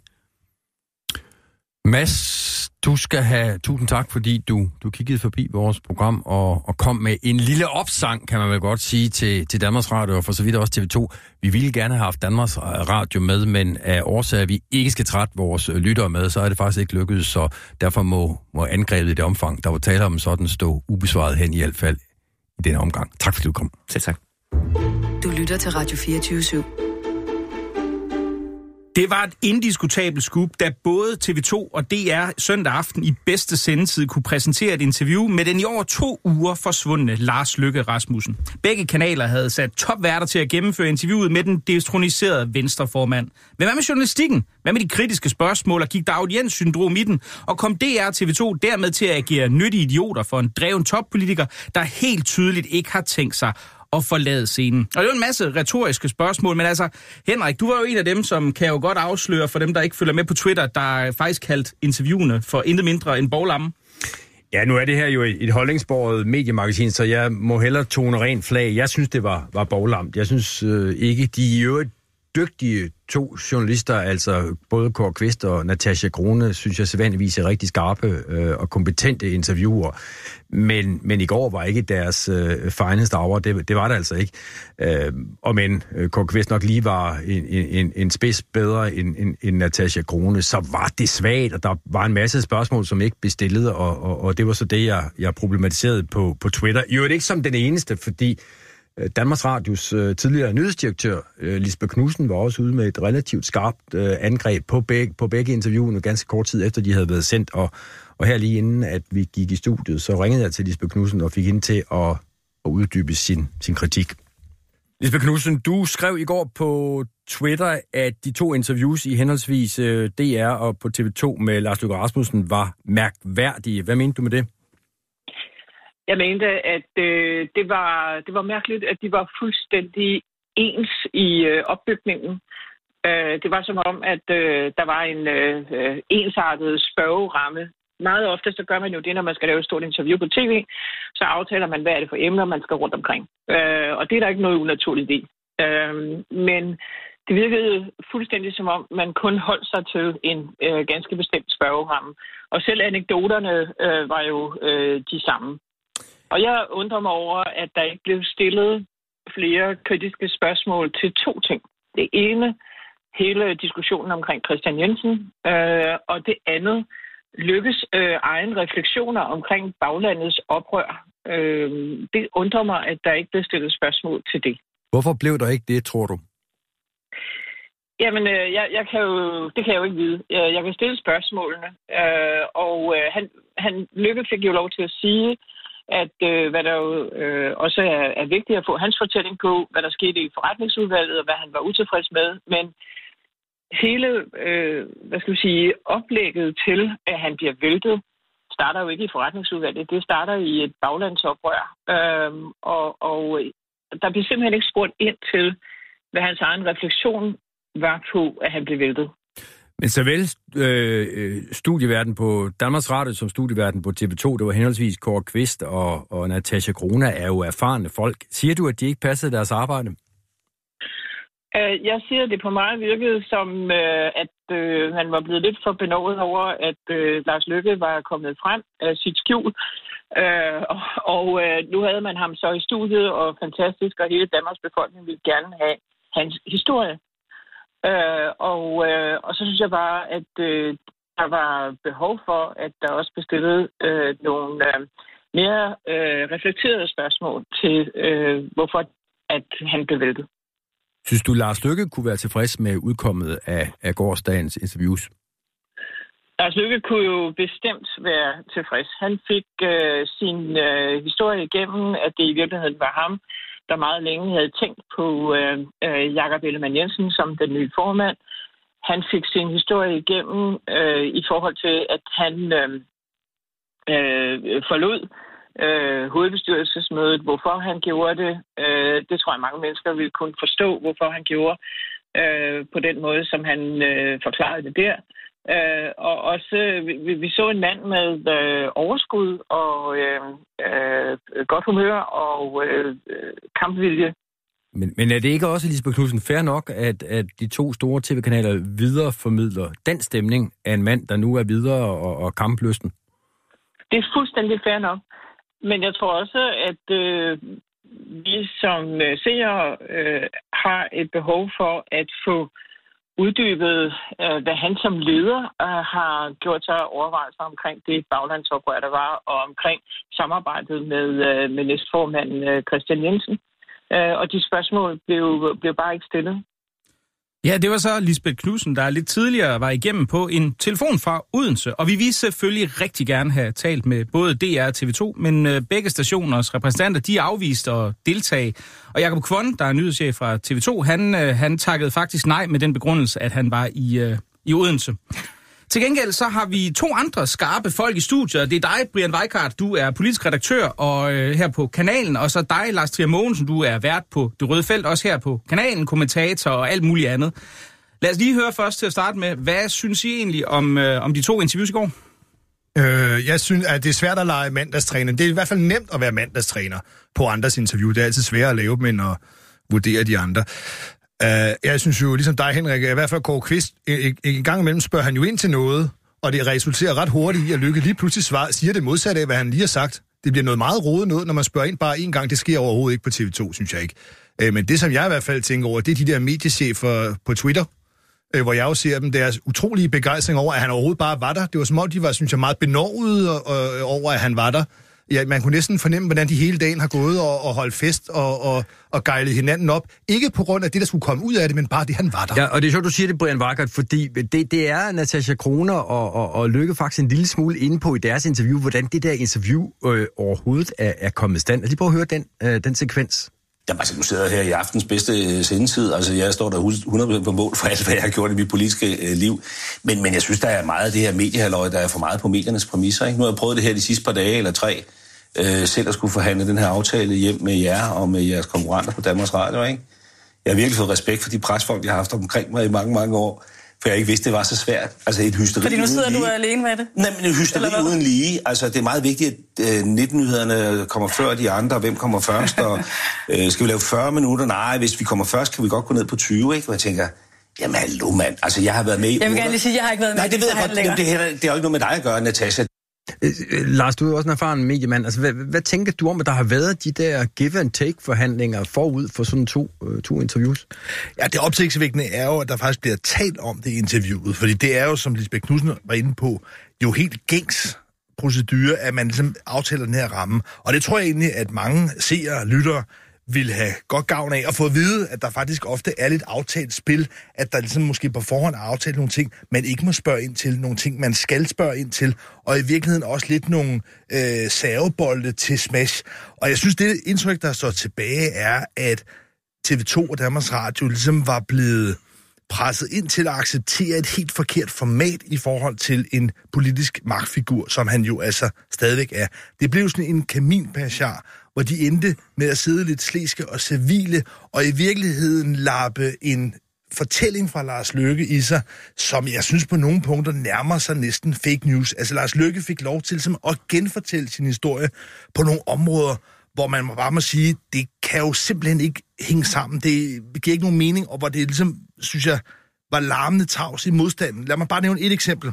Mads, du skal have tusind tak, fordi du, du kiggede forbi vores program og, og kom med en lille opsang, kan man vel godt sige, til, til Danmarks Radio og for så vidt også TV2. Vi ville gerne have haft Danmarks Radio med, men af årsager, at vi ikke skal trætte vores lyttere med, så er det faktisk ikke lykkedes, så derfor må, må angrebet i det omfang, der var tale om sådan, stå ubesvaret hen i hvert fald i denne omgang. Tak fordi du kom. Selv tak. Du lytter til Radio 24 /7. Det var et indiskutabelt scoop, da både TV2 og DR søndag aften i bedste sendetid kunne præsentere et interview med den i over to uger forsvundne Lars Lykke Rasmussen. Begge kanaler havde sat topværter til at gennemføre interviewet med den destroniserede venstreformand. Men hvad med journalistikken? Hvad med de kritiske spørgsmål, og gik der audienssyndrom i den? Og kom DR TV2 dermed til at agere nyttige idioter for en dreven toppolitiker, der helt tydeligt ikke har tænkt sig at forlade scenen. Og det er en masse retoriske spørgsmål, men altså, Henrik, du var jo en af dem, som kan jo godt afsløre for dem, der ikke følger med på Twitter, der faktisk kaldt interviewene for intet mindre end boglamme. Ja, nu er det her jo et holdningsbordet mediemagasin, så jeg må hellere tone rent flag. Jeg synes, det var, var boglamt. Jeg synes øh, ikke, de i øvrigt dygtige to journalister, altså både Kåre Kvist og Natasha Krone, synes jeg sædvanligvis er rigtig skarpe øh, og kompetente interviewer. Men, men i går var ikke deres øh, finest hour, det, det var det altså ikke. Øh, og men øh, Kåre Kvist nok lige var en, en, en spids bedre end, end, end Natasha Krone, så var det svagt, og der var en masse spørgsmål, som ikke blev stillet, og, og, og det var så det, jeg, jeg problematiserede på, på Twitter. Jo, det ikke som den eneste, fordi Øh, Danmarks Radios øh, tidligere nyhedsdirektør, øh, Lisbeth Knudsen, var også ude med et relativt skarpt øh, angreb på begge, på begge interviewene ganske kort tid efter, de havde været sendt. Og, og her lige inden, at vi gik i studiet, så ringede jeg til Lisbeth Knudsen og fik hende til at, at uddybe sin, sin kritik. Lisbeth Knudsen, du skrev i går på Twitter, at de to interviews i henholdsvis øh, DR og på TV2 med Lars Løkke Rasmussen var mærkværdige. Hvad mente du med det? Jeg mente, at øh, det, var, det var mærkeligt, at de var fuldstændig ens i øh, opbygningen. Øh, det var som om, at øh, der var en øh, ensartet spørgeramme. Meget ofte så gør man jo det, når man skal lave et stort interview på tv, så aftaler man, hvad er det for emner, man skal rundt omkring. Øh, og det er der ikke noget unaturligt i. Øh, men det virkede fuldstændig som om, man kun holdt sig til en øh, ganske bestemt spørgeramme. Og selv anekdoterne øh, var jo øh, de samme. Og jeg undrer mig over, at der ikke blev stillet flere kritiske spørgsmål til to ting. Det ene, hele diskussionen omkring Christian Jensen, øh, og det andet, lykkes øh, egen refleksioner omkring baglandets oprør. Øh, det undrer mig, at der ikke blev stillet spørgsmål til det. Hvorfor blev der ikke det, tror du? Jamen, øh, jeg, jeg kan jo, det kan jeg jo ikke vide. Jeg, jeg kan stille spørgsmålene, øh, og øh, han, han, Lykke fik jo lov til at sige, at øh, hvad der jo øh, også er, er vigtigt at få hans fortælling på, hvad der skete i forretningsudvalget, og hvad han var utilfreds med. Men hele, øh, hvad skal vi sige, oplægget til, at han bliver væltet, starter jo ikke i forretningsudvalget. Det starter i et baglandsoprør. Øh, og, og der bliver simpelthen ikke spurgt ind til, hvad hans egen refleksion var på, at han blev væltet. Men såvel øh, øh, studieverden på Danmarks Radio som studieverden på TV2, det var henholdsvis Kåre Kvist og, og Natasha Krona, er jo erfarne folk. Siger du, at de ikke passede deres arbejde? Øh, jeg siger, at det på mig virkede som, øh, at uh, han var blevet lidt for benådet over, at Lars Lykke var kommet frem af sit skjul. Og og nu havde man ham så i studiet, og fantastisk, og hele Danmarks befolkning ville gerne have hans historie. Øh, og, øh, og så synes jeg bare, at øh, der var behov for, at der også blev stillet øh, nogle øh, mere øh, reflekterede spørgsmål til, øh, hvorfor at han blev væltet. Synes du, Lars Lykke kunne være tilfreds med udkommet af, af gårdsdagens interviews? Lars Lykke kunne jo bestemt være tilfreds. Han fik øh, sin øh, historie igennem, at det i virkeligheden var ham, der meget længe havde tænkt på øh, øh, Jakob Ellemann Jensen som den nye formand. Han fik sin historie igennem øh, i forhold til, at han øh, øh, forlod øh, hovedbestyrelsesmødet. Hvorfor han gjorde det, øh, det tror jeg mange mennesker ville kunne forstå, hvorfor han gjorde øh, på den måde, som han øh, forklarede det der. Øh, og også, vi, vi så en mand med øh, overskud og øh, øh, godt humør og øh, kampvilje. Men, men er det ikke også, Lisbeth Knudsen, fair nok, at, at de to store tv-kanaler videreformidler den stemning af en mand, der nu er videre og, og kamplysten? Det er fuldstændig fair nok. Men jeg tror også, at øh, vi som øh, seere øh, har et behov for at få uddybet, øh, hvad han som leder øh, har gjort sig overvejelser omkring det baglandsoprør, der var, og omkring samarbejdet med, øh, med næstformanden øh, Christian Jensen. Øh, og de spørgsmål blev, blev bare ikke stillet. Ja, det var så Lisbeth Knudsen, der lidt tidligere var igennem på en telefon fra Odense. Og vi vil selvfølgelig rigtig gerne have talt med både DR og TV2, men øh, begge stationers repræsentanter, de afviste at deltage. Og Jakob Kvon, der er nyhedschef fra TV2, han, øh, han takkede faktisk nej med den begrundelse, at han var i, øh, i Odense. Til gengæld så har vi to andre skarpe folk i studiet. Det er dig, Brian Weikart, du er politisk redaktør og øh, her på kanalen, og så dig, Lars Trier Mogensen, du er vært på Det Røde Felt, også her på kanalen, kommentator og alt muligt andet. Lad os lige høre først til at starte med, hvad synes I egentlig om, øh, om de to interviews i går? Øh, jeg synes, at det er svært at lege mandagstræner. Det er i hvert fald nemt at være mandagstræner på andres interview. Det er altid svært at lave dem end at vurdere de andre. Uh, jeg synes jo, ligesom dig, Henrik, i hvert fald Kåre Kvist, en, en gang imellem spørger han jo ind til noget, og det resulterer ret hurtigt i, at Lykke lige pludselig svar, siger det modsatte af, hvad han lige har sagt. Det bliver noget meget rodet noget, når man spørger ind bare en gang. Det sker overhovedet ikke på TV2, synes jeg ikke. Uh, men det, som jeg i hvert fald tænker over, det er de der mediechefer på Twitter, uh, hvor jeg jo ser dem deres utrolige begejstring over, at han overhovedet bare var der. Det var som om, de var, synes jeg, meget benovet over, at han var der ja, man kunne næsten fornemme, hvordan de hele dagen har gået og, og holdt fest og, og, og gejlet hinanden op. Ikke på grund af det, der skulle komme ud af det, men bare det, han var der. Ja, og det er sjovt, du siger det, Brian Wackert, fordi det, det er Natasha Kroner og, og, og Lykke faktisk en lille smule inde på i deres interview, hvordan det der interview øh, overhovedet er, er kommet stand. Altså, lige prøve at høre den, øh, den sekvens. Jamen, altså, nu sidder jeg her i aftens bedste øh, sendetid. Altså, jeg står der 100% på mål for alt, hvad jeg har gjort i mit politiske øh, liv. Men, men jeg synes, der er meget af det her mediehalløj, der er for meget på mediernes præmisser. Ikke? Nu har jeg prøvet det her de sidste par dage eller tre, øh, selv at skulle forhandle den her aftale hjem med jer og med jeres konkurrenter på Danmarks Radio. Ikke? Jeg har virkelig fået respekt for de presfolk, jeg har haft omkring mig i mange, mange år, for jeg ikke vidste, det var så svært. Altså et hysteri Fordi nu sidder du alene med det? Nej, men et hysteri uden lige. Altså det er meget vigtigt, at øh, 19-nyhederne kommer før de andre, hvem kommer først, og øh, skal vi lave 40 minutter? Nej, hvis vi kommer først, kan vi godt gå ned på 20, ikke? Og jeg tænker, Jamen hallo mand, altså jeg har været med i... Jeg vil gerne lige sige, at jeg har ikke været med Nej, det ved jeg godt. Det, det, det, det har jo ikke noget med dig at gøre, Natasha. Øh, øh, Lars, du er også en erfaren mediemand. Altså, hvad, hvad tænker du om, at der har været de der give-and-take-forhandlinger forud for sådan to, øh, to interviews? Ja, det opsigtsvækkende er jo, at der faktisk bliver talt om det i interviewet, fordi det er jo, som Lisbeth Knudsen var inde på, jo helt gængs procedure, at man ligesom aftaler den her ramme. Og det tror jeg egentlig, at mange seere og lyttere vil have godt gavn af at få at vide, at der faktisk ofte er lidt aftalt spil, at der ligesom måske på forhånd er aftalt nogle ting, man ikke må spørge ind til, nogle ting, man skal spørge ind til, og i virkeligheden også lidt nogle øh, savebolde til smash. Og jeg synes, det indtryk, der står tilbage, er, at TV2 og Danmarks Radio ligesom var blevet presset ind til at acceptere et helt forkert format i forhold til en politisk magtfigur, som han jo altså stadigvæk er. Det blev sådan en kaminpasjar, hvor de endte med at sidde lidt slæske og civile, og i virkeligheden lappe en fortælling fra Lars Løkke i sig, som jeg synes på nogle punkter nærmer sig næsten fake news. Altså Lars Løkke fik lov til som at genfortælle sin historie på nogle områder, hvor man bare må sige, det kan jo simpelthen ikke hænge sammen. Det giver ikke nogen mening, og hvor det ligesom, synes jeg, var larmende tavs i modstanden. Lad mig bare nævne et eksempel.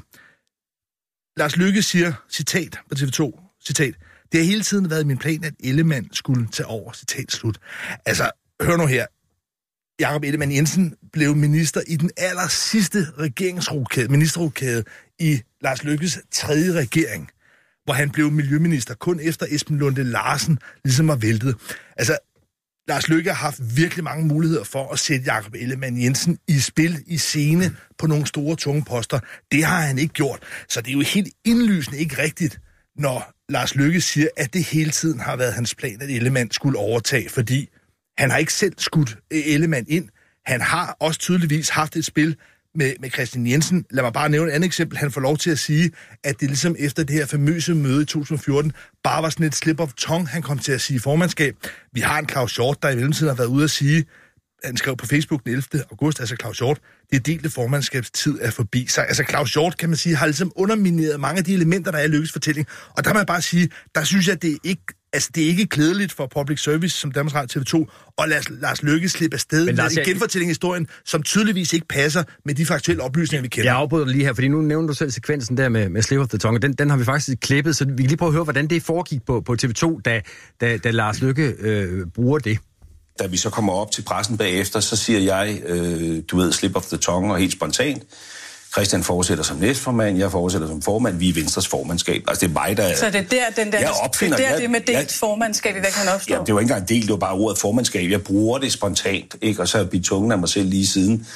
Lars Lykke siger, citat på TV2, citat, det har hele tiden været min plan, at Ellemann skulle tage over, citat slut. Altså, hør nu her. Jakob Ellemann Jensen blev minister i den aller sidste regeringsrokade, ministerrokade i Lars Lykkes tredje regering hvor han blev miljøminister kun efter Esben Lunde Larsen ligesom var væltet. Altså, Lars Løkke har haft virkelig mange muligheder for at sætte Jakob Ellemann Jensen i spil, i scene på nogle store, tunge poster. Det har han ikke gjort. Så det er jo helt indlysende ikke rigtigt, når Lars Lykke siger, at det hele tiden har været hans plan, at Ellemann skulle overtage, fordi han har ikke selv skudt øh, Ellemann ind. Han har også tydeligvis haft et spil med, med Christian Jensen. Lad mig bare nævne et andet eksempel. Han får lov til at sige, at det ligesom efter det her famøse møde i 2014, bare var sådan et slip of tongue, han kom til at sige formandskab. Vi har en Claus Hjort, der i mellemtiden har været ude at sige, han skrev på Facebook den 11. august, altså Claus Short, det delte formandskabstid er forbi. Så altså Claus Short, kan man sige, har ligesom undermineret mange af de elementer, der er i Lykkes fortælling. Og der må jeg bare sige, der synes jeg, det er ikke altså, det er ikke klædeligt for public service som Danmarks Radio TV2 og lad Lars Løkke slippe afsted med Lars, en genfortælling af historien, som tydeligvis ikke passer med de faktuelle oplysninger, vi kender. Jeg afbryder lige her, fordi nu nævner du selv sekvensen der med, med Slip of the Tongue, den, den har vi faktisk klippet, så vi kan lige prøve at høre, hvordan det foregik på, på TV2, da, da, da Lars Løkke øh, bruger det da vi så kommer op til pressen bagefter, så siger jeg, øh, du ved, slip of the tongue og helt spontant, Christian fortsætter som næstformand, jeg fortsætter som formand, vi er Venstres formandskab. Altså det er mig, der... Så det er der, den der, jeg opfinder, det, er der, jeg, det med delt jeg, formandskab i kan opstå? Ja, det var ikke engang delt, det var bare ordet formandskab. Jeg bruger det spontant, ikke? og så har jeg blivet tungen af mig selv lige siden.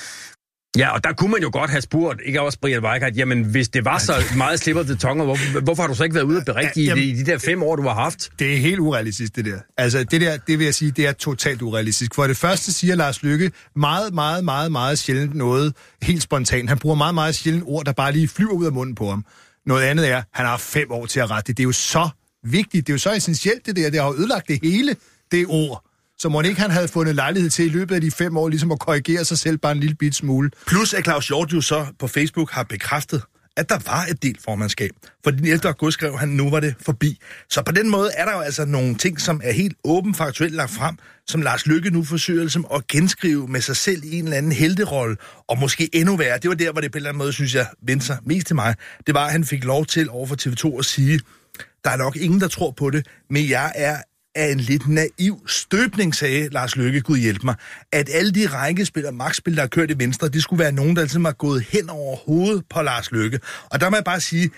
Ja, og der kunne man jo godt have spurgt, ikke også Brian Weikart, jamen hvis det var så meget slipper det tonger, hvor, hvorfor har du så ikke været ude og berigtige ja, i, i de der fem år, du har haft? Det er helt urealistisk, det der. Altså, det der, det vil jeg sige, det er totalt urealistisk. For det første siger Lars Lykke meget, meget, meget, meget sjældent noget helt spontant. Han bruger meget, meget sjældent ord, der bare lige flyver ud af munden på ham. Noget andet er, han har fem år til at rette det. Det er jo så vigtigt, det er jo så essentielt, det der. Det har ødelagt det hele, det ord. Så må ikke han havde fundet lejlighed til i løbet af de fem år ligesom at korrigere sig selv bare en lille bit smule. Plus at Claus Hjort jo så på Facebook har bekræftet, at der var et del formandskab. For den 11. august skrev han, nu var det forbi. Så på den måde er der jo altså nogle ting, som er helt åben faktuelt lagt frem, som Lars Lykke nu forsøger ligesom at genskrive med sig selv i en eller anden helterolle, og måske endnu værre. Det var der, hvor det på en eller anden måde, synes jeg, vendte sig mest til mig. Det var, at han fik lov til over for TV2 at sige, der er nok ingen, der tror på det, men jeg er af en lidt naiv støbning, sagde Lars Løkke, Gud hjælp mig, at alle de rækkespil og magtspil, der har kørt i Venstre, det skulle være nogen, der ligesom altid har gået hen over hovedet på Lars Løkke. Og der må jeg bare sige,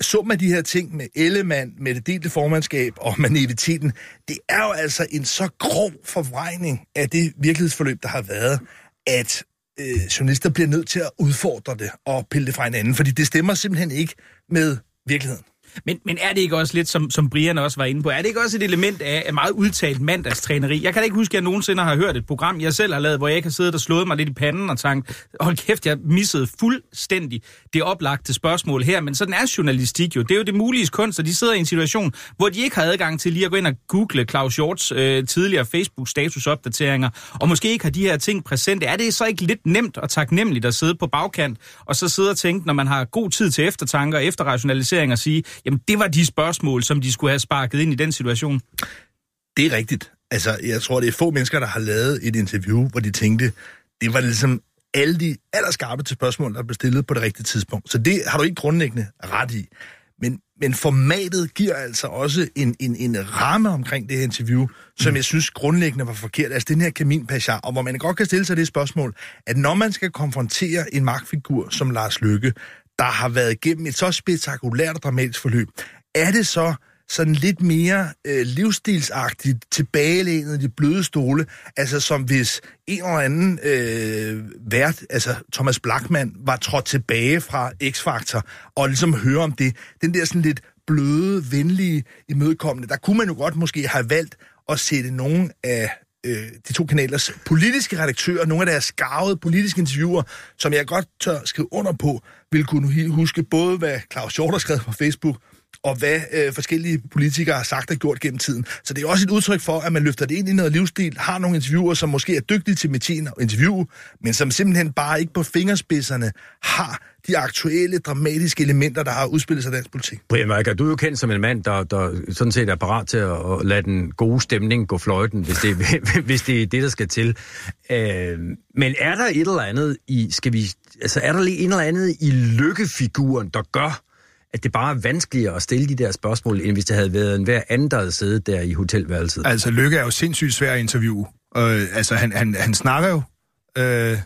så med de her ting med Ellemann, med det delte formandskab og med naiviteten, det er jo altså en så grov forvrejning af det virkelighedsforløb, der har været, at øh, journalister bliver nødt til at udfordre det og pille det fra hinanden, fordi det stemmer simpelthen ikke med virkeligheden. Men, men er det ikke også lidt, som, som Brian også var inde på, er det ikke også et element af et meget udtalt mandagstræneri? Jeg kan da ikke huske, at jeg nogensinde har hørt et program, jeg selv har lavet, hvor jeg ikke har siddet og slået mig lidt i panden og tænkt, hold kæft, jeg missede fuldstændig det oplagte spørgsmål her. Men sådan er journalistik jo. Det er jo det mulige kunst, og de sidder i en situation, hvor de ikke har adgang til lige at gå ind og google Claus Hjorts øh, tidligere Facebook-statusopdateringer, og måske ikke har de her ting præsente. Er det så ikke lidt nemt og taknemmeligt at sidde på bagkant, og så sidde og tænke, når man har god tid til eftertanker og efterrationalisering, og sige, jamen det var de spørgsmål, som de skulle have sparket ind i den situation. Det er rigtigt. Altså, jeg tror, det er få mennesker, der har lavet et interview, hvor de tænkte, det var ligesom alle de allerskarpe til spørgsmål, der blev stillet på det rigtige tidspunkt. Så det har du ikke grundlæggende ret i. Men, men formatet giver altså også en, en, en ramme omkring det her interview, som jeg synes grundlæggende var forkert. Altså den her Kamin Pashar, og hvor man godt kan stille sig det spørgsmål, at når man skal konfrontere en magtfigur som Lars Lykke, der har været igennem et så spektakulært og dramatisk forløb, er det så sådan lidt mere øh, livsstilsagtigt tilbagelænet de bløde stole, altså som hvis en eller anden øh, vært, altså Thomas Blackman, var trådt tilbage fra X-Factor, og ligesom høre om det. Den der sådan lidt bløde, venlige, imødekommende, der kunne man jo godt måske have valgt at sætte nogen af øh, de to kanalers politiske redaktører, nogle af deres skarvede politiske interviewer, som jeg godt tør skrive under på, vil kunne huske både, hvad Claus Hjort har skrevet på Facebook, og hvad øh, forskellige politikere har sagt og gjort gennem tiden. Så det er også et udtryk for, at man løfter det ind i noget livsstil, har nogle interviewer, som måske er dygtige til metien og interview, men som simpelthen bare ikke på fingerspidserne har de aktuelle, dramatiske elementer, der har udspillet sig i dansk politik. Brian Mørker, du er jo kendt som en mand, der, der sådan set er parat til at, at lade den gode stemning gå fløjten, hvis det, hvis det er det, der skal til. Øh, men er der et eller andet i, skal vi, altså er der lige en eller andet i lykkefiguren, der gør, at det bare er vanskeligere at stille de der spørgsmål, end hvis det havde været en hver anden, der havde siddet der i hotelværelset. Altså, Lykke er jo sindssygt svær at interviewe. Øh, altså, han, han, han snakker jo, øh,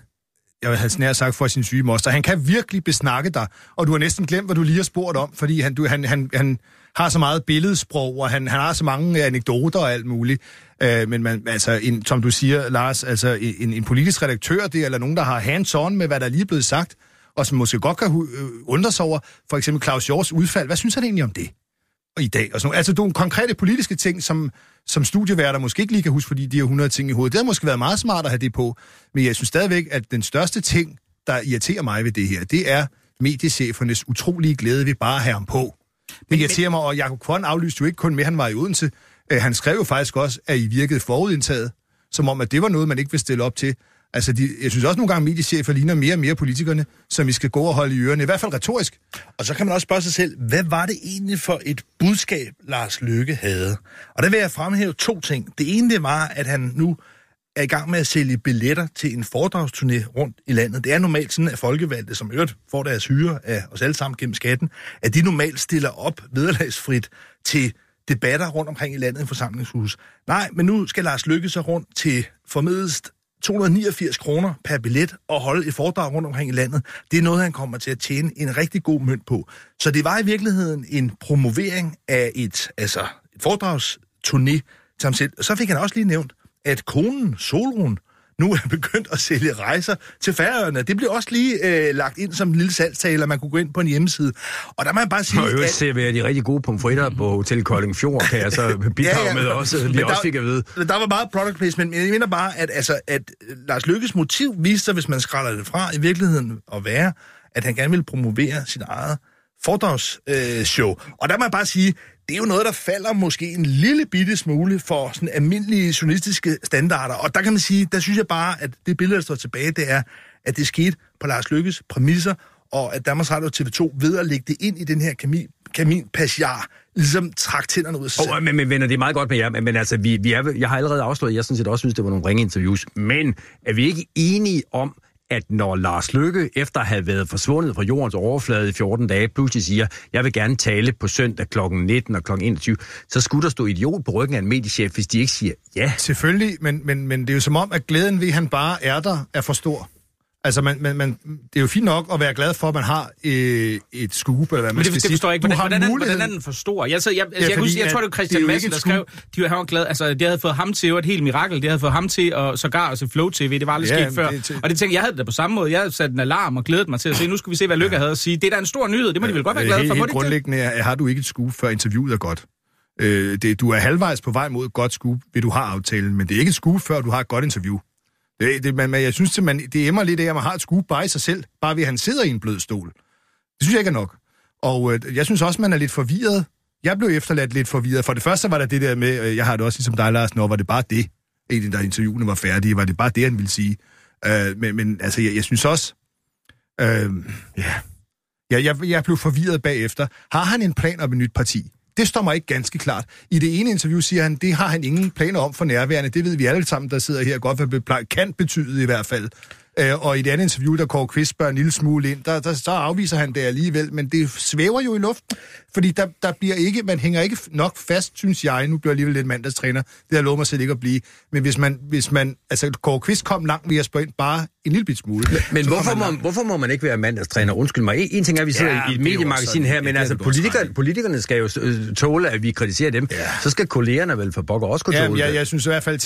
jeg havde have sagt for sin syge moster, han kan virkelig besnakke dig, og du har næsten glemt, hvad du lige har spurgt om, fordi han, du, han, han, han har så meget billedsprog, og han, han har så mange anekdoter og alt muligt. Øh, men man, altså, en, som du siger, Lars, altså en, en politisk redaktør, det eller nogen, der har hands-on med, hvad der lige er blevet sagt, og som måske godt kan øh, undre sig over, for eksempel Claus Hjorts udfald. Hvad synes han egentlig om det? Og i dag og sådan Altså, nogle konkrete politiske ting, som, som studieværter måske ikke lige kan huske, fordi de har 100 ting i hovedet. Det har måske været meget smart at have det på, men jeg synes stadigvæk, at den største ting, der irriterer mig ved det her, det er mediechefernes utrolige glæde ved bare at have ham på. Det irriterer mig, og Jacob Kvon aflyste jo ikke kun med, han var i Odense. Øh, han skrev jo faktisk også, at I virkede forudindtaget, som om, at det var noget, man ikke vil stille op til. Altså, de, jeg synes også nogle gange, at mediechefer ligner mere og mere politikerne, som vi skal gå og holde i ørerne, i hvert fald retorisk. Og så kan man også spørge sig selv, hvad var det egentlig for et budskab, Lars Løkke havde? Og der vil jeg fremhæve to ting. Det ene, det var, at han nu er i gang med at sælge billetter til en foredragsturné rundt i landet. Det er normalt sådan, at folkevalgte, som øvrigt får deres hyre af os alle sammen gennem skatten, at de normalt stiller op vederlagsfrit til debatter rundt omkring i landet i forsamlingshus. Nej, men nu skal Lars Lykke så rundt til formidlest 289 kroner per billet og holde et foredrag rundt omkring i landet. Det er noget, han kommer til at tjene en rigtig god mønt på. Så det var i virkeligheden en promovering af et, altså et foredragsturné til ham selv. Så fik han også lige nævnt, at konen, Solrun, nu er begyndt at sælge rejser til færøerne. Det bliver også lige øh, lagt ind som en lille salgstaler, man kunne gå ind på en hjemmeside. Og der må man bare sige... Og øvrigt ser vi de rigtig gode pomfritter på Hotel Kolding Fjord, kan jeg så bidrage ja, ja. med også, lige også fik at vide. Der var meget product placement, men jeg mener bare, at, altså, at Lars Lykkes motiv viste sig, hvis man skræller det fra, i virkeligheden at være, at han gerne ville promovere sit eget foredragsshow. Øh, og der må jeg bare sige, det er jo noget, der falder måske en lille bitte smule for sådan almindelige journalistiske standarder. Og der kan man sige, der synes jeg bare, at det billede, der står tilbage, det er, at det skete på Lars Lykkes præmisser, og at Danmarks Radio TV2 ved at lægge det ind i den her kamin, kamin pasjar, ligesom trak tænderne ud af sig. Oh, men, men venner, det er meget godt med jer, men, men altså, vi, vi er, jeg har allerede afslået, jeg sådan set også synes, det var nogle ringe interviews, men er vi ikke enige om, at når Lars Lykke, efter at have været forsvundet fra jordens overflade i 14 dage, pludselig siger, jeg vil gerne tale på søndag kl. 19 og kl. 21, så skulle der stå idiot på ryggen af en mediechef, hvis de ikke siger ja. Selvfølgelig, men, men, men det er jo som om, at glæden ved, at han bare er der, er for stor. Altså, man, man, man, det er jo fint nok at være glad for, at man har øh, et skub, eller hvad man Men det, skal det sige. forstår jeg ikke. Hvordan, hvordan, er, hvordan er den for stor? Jeg, så, jeg, jeg, jeg, jeg, huske, jeg tror, det var Christian det jo Madsen, der skrev, de var, var glad. Altså, det havde fået ham til et helt mirakel. Det havde fået ham til at sågar at se Flow TV. Det var aldrig Ja, sket før. det- det- Og det tænkte jeg, jeg havde det da på samme måde. Jeg havde sat en alarm og glædet mig til at se. Nu skal vi se, hvad Lykke havde at sige. Det er da en stor nyhed. Det må de vel godt være glade helt, for. Helt det? grundlæggende er, har du ikke et skub, før interviewet er godt. Øh, det, du er halvvejs på vej mod et godt skub, ved du har aftalen, men det er ikke et skub, før du har et godt interview. Det, det, man, jeg synes, at man, det emmer lidt af, at man har et skue bare i sig selv, bare ved at han sidder i en blød stol. Det synes jeg ikke er nok. Og øh, jeg synes også, man er lidt forvirret. Jeg blev efterladt lidt forvirret. For det første var der det der med, øh, jeg har det også ligesom dig, Lars, når var det bare det, egentlig, da interviewene var færdige, var det bare det, han ville sige. Øh, men, men altså, jeg, jeg synes også, øh, ja, jeg, jeg, jeg blev forvirret bagefter. Har han en plan om et nyt parti? Det står mig ikke ganske klart. I det ene interview siger han, det har han ingen planer om for nærværende. Det ved vi alle sammen, der sidder her godt, hvad det kan betyde i hvert fald. Øh, og i det andet interview, der Kåre Kvist spørger en lille smule ind, der, der, så afviser han det alligevel, men det svæver jo i luften, fordi der, der bliver ikke, man hænger ikke nok fast, synes jeg, nu bliver jeg alligevel lidt mandagstræner, det har jeg lovet mig selv ikke at blive, men hvis man, hvis man altså Kåre Kvist kom langt ved at spørge ind bare en lille bit smule. Men så hvorfor må, hvorfor må man ikke være mandagstræner? Undskyld mig. En, en ting er, at vi sidder Ja, i et mediemagasin her, men altså i. politikerne skal jo øh, tåle, at vi kritiserer dem. Ja. Så skal kollegerne vel for pokker også kunne Ja, tåle jeg, det. jeg synes i hvert fald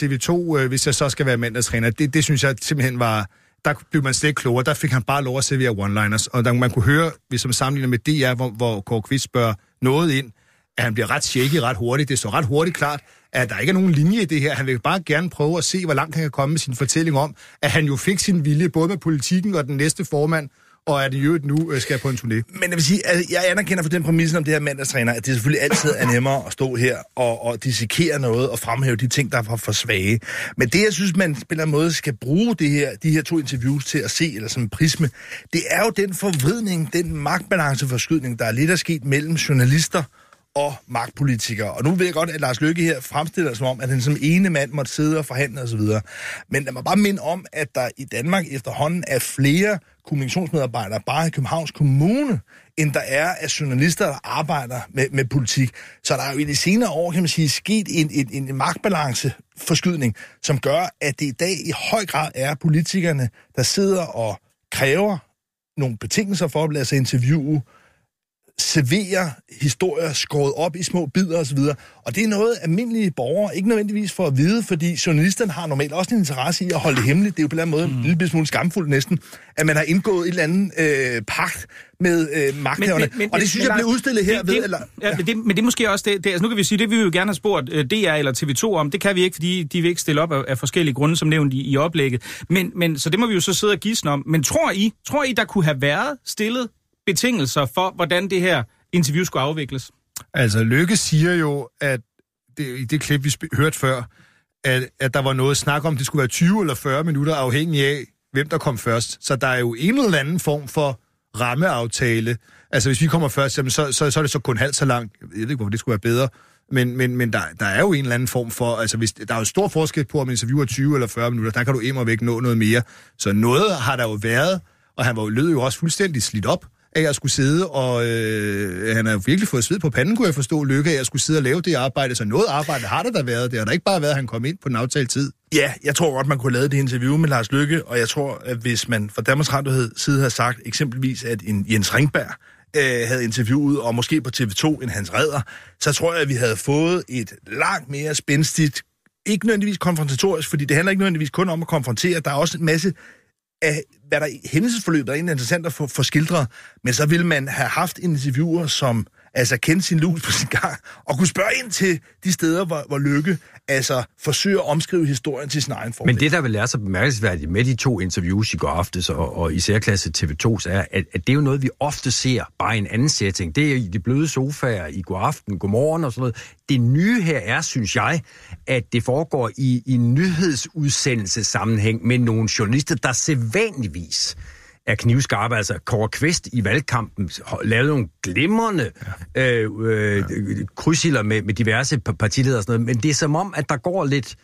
TV2, øh, hvis jeg så skal være mandagstræner, det, det synes jeg simpelthen var... Der blev man slet ikke klogere. Der fik han bare lov at servere one-liners. Og der, man kunne høre, hvis man sammenligner med DR, hvor, hvor Kåre Kvist spørger noget ind, at han bliver ret shaky ret hurtigt. Det står ret hurtigt klart, at der ikke er nogen linje i det her. Han vil bare gerne prøve at se, hvor langt han kan komme med sin fortælling om, at han jo fik sin vilje både med politikken og den næste formand, og at i øvrigt nu øh, skal på en turné. Men jeg vil sige, at jeg anerkender for den præmissen om det her mandagstræner, at det selvfølgelig altid er nemmere at stå her og, og dissekere noget og fremhæve de ting, der er for, for svage. Men det, jeg synes, man på en eller anden måde skal bruge det her, de her to interviews til at se, eller som en prisme, det er jo den forvridning, den magtbalanceforskydning, der er lidt er sket mellem journalister og magtpolitikere. Og nu ved jeg godt, at Lars Løkke her fremstiller som om, at han som ene mand måtte sidde og forhandle osv. Men lad mig bare minde om, at der i Danmark efterhånden er flere kommunikationsmedarbejdere bare i Københavns Kommune, end der er af journalister, der arbejder med, med politik. Så der er jo i de senere år, kan man sige, sket en, en, en magtbalanceforskydning, som gør, at det i dag i høj grad er politikerne, der sidder og kræver nogle betingelser for at lade sig interviewe, servere historier skåret op i små bidder osv. Og det er noget, almindelige borgere ikke nødvendigvis får at vide, fordi journalisterne har normalt også en interesse i at holde det hemmeligt. Det er jo på en eller anden måde mm. en lille smule skamfuldt næsten, at man har indgået et eller andet øh, pagt med øh, magthaverne. Og det synes jeg Lars, bliver udstillet her det, ved... Det, Eller, ja, men, det, men det er måske også det, det... Altså nu kan vi sige, det vil vi jo gerne have spurgt uh, DR eller TV2 om. Det kan vi ikke, fordi de vil ikke stille op af, af forskellige grunde, som nævnt i, i oplægget. Men, men, så det må vi jo så sidde og gisne om. Men tror I, tror I, der kunne have været stillet betingelser for, hvordan det her interview skulle afvikles? Altså, Lykke siger jo, at det, i det klip, vi hørte før, at, at der var noget snak om, det skulle være 20 eller 40 minutter, afhængig af, hvem der kom først. Så der er jo en eller anden form for rammeaftale. Altså, hvis vi kommer først, jamen, så, så, så er det så kun halvt så langt. Jeg ved ikke, hvorfor det skulle være bedre. Men, men, men der, der er jo en eller anden form for... Altså, hvis, der er jo stor forskel på, om interviewer 20 eller 40 minutter. Der kan du imod væk nå noget mere. Så noget har der jo været, og han var jo, lød jo også fuldstændig slidt op at jeg skulle sidde, og øh, han har virkelig fået sved på panden, kunne jeg forstå, lykke at jeg skulle sidde og lave det arbejde. Så noget arbejde har der da været. Det har da ikke bare været, at han kom ind på den aftalte tid. Ja, jeg tror godt, man kunne have lavet det interview med Lars Lykke, og jeg tror, at hvis man fra Danmarks Radio side havde sagt eksempelvis, at en Jens Ringberg øh, havde interviewet, og måske på TV2 en Hans Redder, så tror jeg, at vi havde fået et langt mere spændstigt, ikke nødvendigvis konfrontatorisk, fordi det handler ikke nødvendigvis kun om at konfrontere, der er også en masse af, hvad der i hændelsesforløbet er interessant at få, få skildret, men så ville man have haft interviewer, som altså kendte sin lus på sin gang, og kunne spørge ind til de steder, hvor, hvor Lykke altså forsøger at omskrive historien til sin egen form. Men det, der vil er så bemærkelsesværdigt med de to interviews i går aftes, og, og i særklasse TV2's, er, at, at det er jo noget, vi ofte ser, bare i en anden setting. Det er i de bløde sofaer i god aften, god morgen og sådan noget. Det nye her er, synes jeg, at det foregår i, i en nyhedsudsendelsessammenhæng med nogle journalister, der sædvanligvis er knivskarpe. Altså, Kåre Kvist i valgkampen lavede nogle glimrende ja. øh, øh, krydsilder med, med diverse partiledere og sådan noget, men det er som om, at der går lidt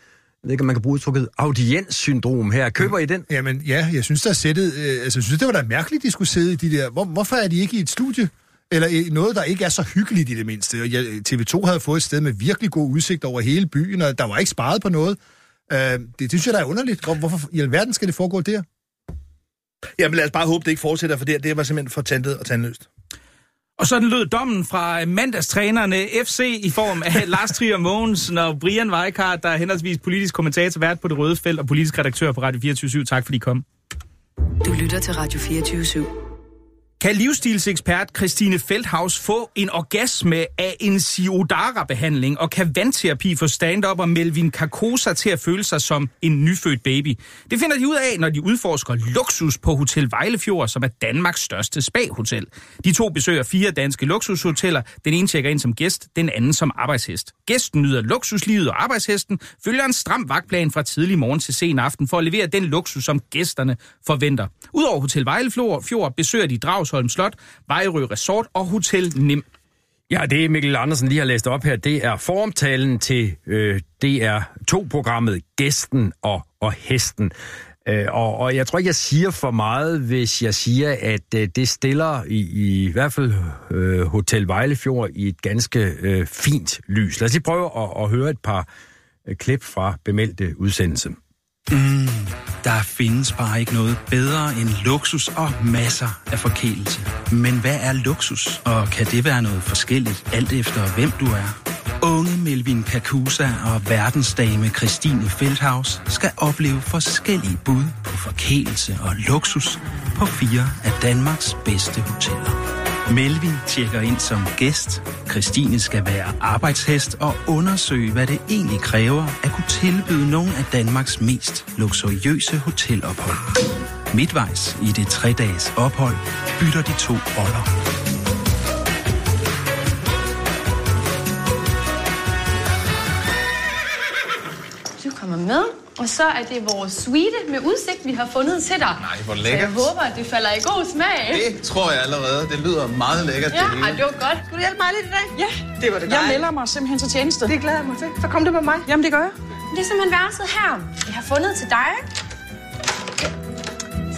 jeg ved ikke, om man kan bruge udtrykket, audienssyndrom her. Køber I den? Jamen ja, jeg synes, der er sættet, øh, altså, jeg synes, det var da mærkeligt, de skulle sidde i de der... Hvor, hvorfor er de ikke i et studie? Eller i noget, der ikke er så hyggeligt i det mindste. Og ja, TV2 havde fået et sted med virkelig god udsigt over hele byen, og der var ikke sparet på noget. Øh, det, det synes jeg, der er underligt. Hvor- Hvorfor i alverden skal det foregå der? Jamen lad os bare håbe, det ikke fortsætter, for det, det var simpelthen for tantet og tandløst. Og sådan lød dommen fra mandagstrænerne FC i form af Lars Trier Mogensen og Brian Weikart, der er henholdsvis politisk kommentator vært på det røde felt og politisk redaktør på Radio 24 Tak fordi I kom. Du lytter til Radio 24 /7. Kan livsstilsekspert Christine Feldhaus få en orgasme af en Siodara-behandling, og kan vandterapi få stand-up og Melvin Carcosa til at føle sig som en nyfødt baby? Det finder de ud af, når de udforsker luksus på Hotel Vejlefjord, som er Danmarks største spa-hotel. De to besøger fire danske luksushoteller. Den ene tjekker ind som gæst, den anden som arbejdshest. Gæsten nyder luksuslivet, og arbejdshesten følger en stram vagtplan fra tidlig morgen til sen aften for at levere den luksus, som gæsterne forventer. Udover Hotel Vejlefjord besøger de Dragsholm Slot, Vejrø Resort og Hotel Nim. Ja, det Mikkel Andersen lige har læst op her, det er formtalen til øh, DR2-programmet Gæsten og, og Hesten. Øh, og, og jeg tror ikke, jeg siger for meget, hvis jeg siger, at øh, det stiller i, i, i hvert fald øh, Hotel Vejlefjord i et ganske øh, fint lys. Lad os lige prøve at, at høre et par øh, klip fra bemeldte udsendelse. Mm, der findes bare ikke noget bedre end luksus og masser af forkælelse. Men hvad er luksus? Og kan det være noget forskelligt, alt efter hvem du er? Unge Melvin Kakusa og verdensdame Christine Feldhaus skal opleve forskellige bud på forkælelse og luksus på fire af Danmarks bedste hoteller. Melvin tjekker ind som gæst. Christine skal være arbejdshest og undersøge, hvad det egentlig kræver at kunne tilbyde nogle af Danmarks mest luksuriøse hotelophold. Midtvejs i det tre dages ophold bytter de to roller. Du kommer med, og så er det vores suite med udsigt, vi har fundet til dig. Nej, hvor Så lækkert. jeg håber, at det falder i god smag. Det tror jeg allerede. Det lyder meget lækkert. Ja, det ej, det var godt. Skulle du hjælpe mig lidt i dag? Ja, det var det jeg dejligt. melder mig simpelthen til tjeneste. Det glæder jeg mig til. Så kom du med mig. Jamen, det gør jeg. Det er simpelthen værelset her. Vi har fundet til dig.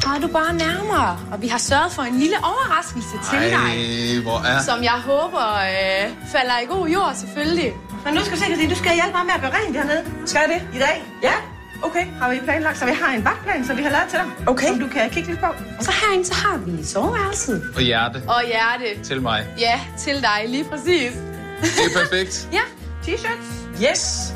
Træd du bare nærmere. Og vi har sørget for en lille overraskelse til dig. Ej, hvor er... Som jeg håber øh, falder i god jord, selvfølgelig. Men nu skal du se, du skal hjælpe mig med at gøre rent hernede. Skal jeg det? I dag. Ja. Okay. Har vi planlagt, så vi har en vagtplan, som vi har lavet til dig. Okay. Som du kan kigge lidt på. Og så herinde, så har vi soveværelset. Og hjerte Og hjerte. til mig. Ja, til dig, lige præcis. Det er perfekt. Ja. T-shirts. Yes.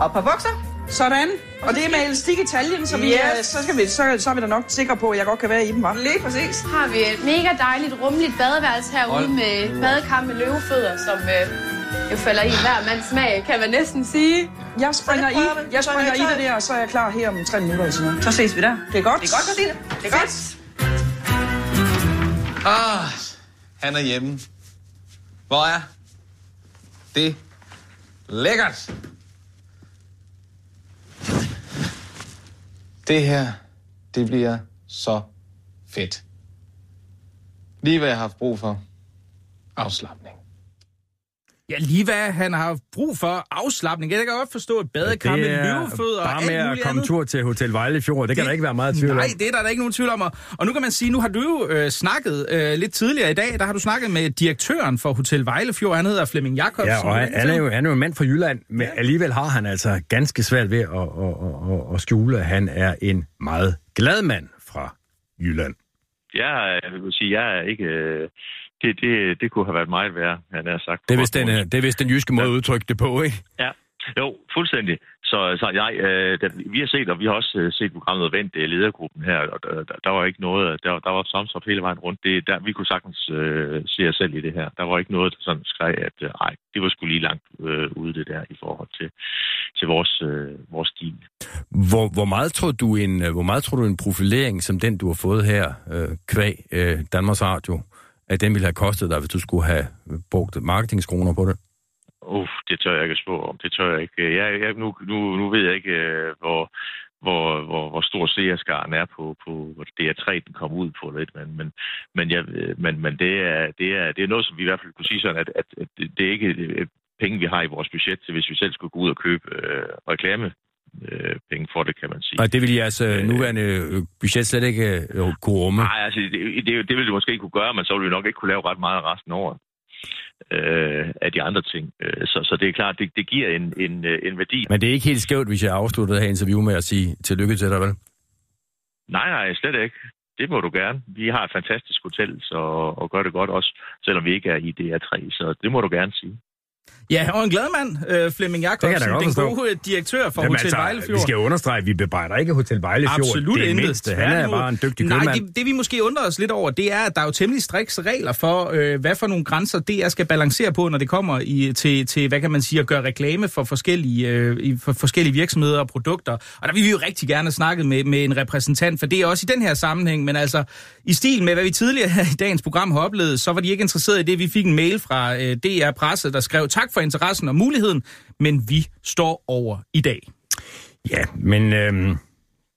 Og par bukser. Sådan. Og det er med elastik i taljen, så, vi, Yes. øh, så, skal vi, så, så er vi da nok sikre på, at jeg godt kan være i dem, var. Lige præcis. Så har vi et mega dejligt, rummeligt badeværelse herude Hold med badekar med løvefødder, som øh, jo falder i hver mands smag, kan man næsten sige. Jeg springer i, jeg springer er i jeg det der, og så er jeg klar her om tre minutter eller sådan noget. Så ses vi der. Det er godt. Det er godt, Christine. Det er godt. Ah, han er hjemme. Hvor er det lækkert. Det her, det bliver så fedt. Lige hvad jeg har haft brug for. Afslappning. Ja, lige hvad han har brug for afslappning. Jeg kan godt forstå et badekar med løvefødder og alt med at komme andet. tur til Hotel Vejlefjord. Det kan der ikke være meget tvivl om. Nej, det er der da ikke nogen tvivl om. Og- nu kan man sige, nu har du jo øh, snakket øh, lidt tidligere i dag, der har du snakket med direktøren for Hotel Vejlefjord, han hedder Flemming Jacobsen. Ja, og han, han, er jo, han er jo en mand fra Jylland, men alligevel har han altså ganske svært ved at, at, at, at, at skjule, at han er en meget glad mand fra Jylland. Jeg, jeg vil sige, jeg er ikke... øh, Det, det, det kunne have været meget værre, han har sagt. Det er vist den, øh, det er vist den jyske måde at udtrykke det på, ikke? Ja, jo, fuldstændig. Så, så jeg, øh, da, vi har set, og vi har også øh, set programmet Vent, det ledergruppen her, og der, der, der var ikke noget, der, der var samsat hele vejen rundt. Det, der, vi kunne sagtens øh, se os selv i det her. Der var ikke noget, der sådan skreg, at øh, ej, det var sgu lige langt øh, ude det der i forhold til, til vores, øh, vores stil. Hvor, hvor, meget tror du en, øh, hvor meget tror du en profilering, som den du har fået her, øh, kvæg øh, Danmarks Radio, at den ville have kostet dig, hvis du skulle have brugt marketingskroner på det? Uff, det tør jeg ikke spå om. Det tør jeg ikke. Jeg, jeg, nu, nu, nu ved jeg ikke, øh, hvor, hvor, hvor, hvor stor seerskaren er på, på hvor DR3, den kom ud på lidt, men, men, men, jeg, øh, men, men det, er, det, er, det er noget, som vi i hvert fald kunne sige sådan, at, at, at det- er ikke øh, penge, vi har i vores budget til, hvis vi selv skulle gå ud og købe øh, reklame øh, penge for det, kan man sige. Og det ville jeres øh, nuværende budget slet ikke øh, kunne rumme? Nej, altså, det, det, det ville det måske ikke kunne gøre, men så ville vi nok ikke kunne lave ret meget resten af året øh, af de andre ting. Øh, Så, så det er klart, det, det giver en, en, øh, en værdi. Men det er ikke helt skævt, hvis jeg afsluttede det her interview med at sige tillykke til dig, vel? Nej, nej, slet ikke. Det må du gerne. Vi har et fantastisk hotel, så, og gør det godt også, selvom vi ikke er i DR3, så det må du gerne sige. Ja, og en glad mand, øh, Flemming Jacobsen, den gode direktør for Jamen Hotel altså, Vejlefjord. Vi skal understrege, at vi bebrejder ikke Hotel Vejlefjord. Absolut det intet. mindste. Han er bare en dygtig Nej, købmand. det, det vi måske undrer os lidt over, det er, at der er jo temmelig strikse regler for, øh, hvad for nogle grænser DR skal balancere på, når det kommer i, til, til, hvad kan man sige, at gøre reklame for forskellige, øh, i- for forskellige virksomheder og produkter. Og der vil vi jo rigtig gerne snakke med, med en repræsentant, for det er også i den her sammenhæng, men altså i stil med, hvad vi tidligere i dagens program har oplevet, så var de ikke interesseret i det. Vi fik en mail fra øh, DR Presse, der skrev, tak for interessen og muligheden, men vi står over i dag. Ja, men øhm,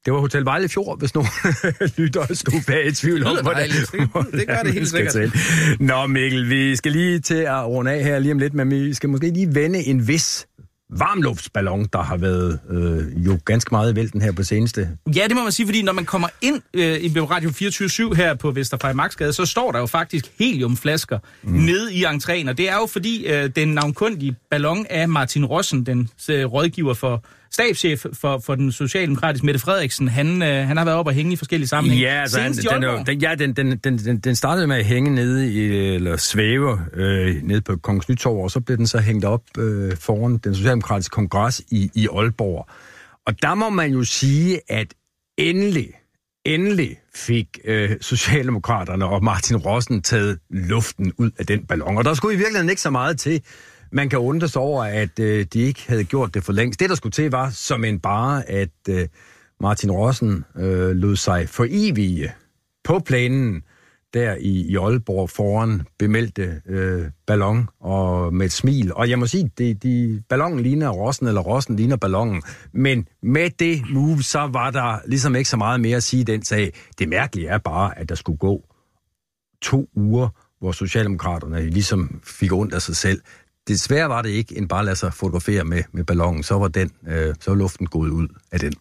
det var Hotel Vejlefjord, hvis nogen lytter skulle være i tvivl om, dejligt. Det- det gør det hvordan helt sikkert. til. Nå Mikkel, vi skal lige til at runde af her lige om lidt, men vi skal måske lige vende en vis varmluftsballon, der har været øh, jo ganske meget i vælten her på seneste. Ja, det må man sige, fordi når man kommer ind øh, i Radio 24 her på Vesterfrej Maxgade, så står der jo faktisk heliumflasker mm. nede i entréen, og det er jo fordi øh, den navnkundige ballon af Martin Rossen, den øh, rådgiver for stabschef for, for den socialdemokratiske Mette Frederiksen, han, øh, han har været oppe og hænge i forskellige sammenhænge. Ja, altså, han, den, jo- den, ja den, den, den, den, den startede med at hænge nede i, eller svæve øh, nede på Kongens Nytorv, og så blev den så hængt op øh, foran den socialdemokratiske kongres i, i Aalborg. Og der må man jo sige, at endelig, endelig fik øh, Socialdemokraterne og Martin Rossen taget luften ud af den ballon. Og der skulle i virkeligheden ikke så meget til. Man kan undre sig over, at øh, de ikke havde gjort det for længst. Det, der skulle til, var som en bare, at øh, Martin Rossen øh, lod sig for evige på planen der i, i Aalborg foran bemeldte øh, ballon og med et smil. Og jeg må sige, det, de, ballonen ligner Rossen, eller Rossen ligner ballonen. Men med det move, så var der ligesom ikke så meget mere at sige den sag. Det mærkelige er bare, at der skulle gå to uger, hvor Socialdemokraterne ligesom fik ondt af sig selv. Desværre var det ikke en bare lade sig fotografere med, med ballonen. Så var, den, øh, så var luften gået ud af den.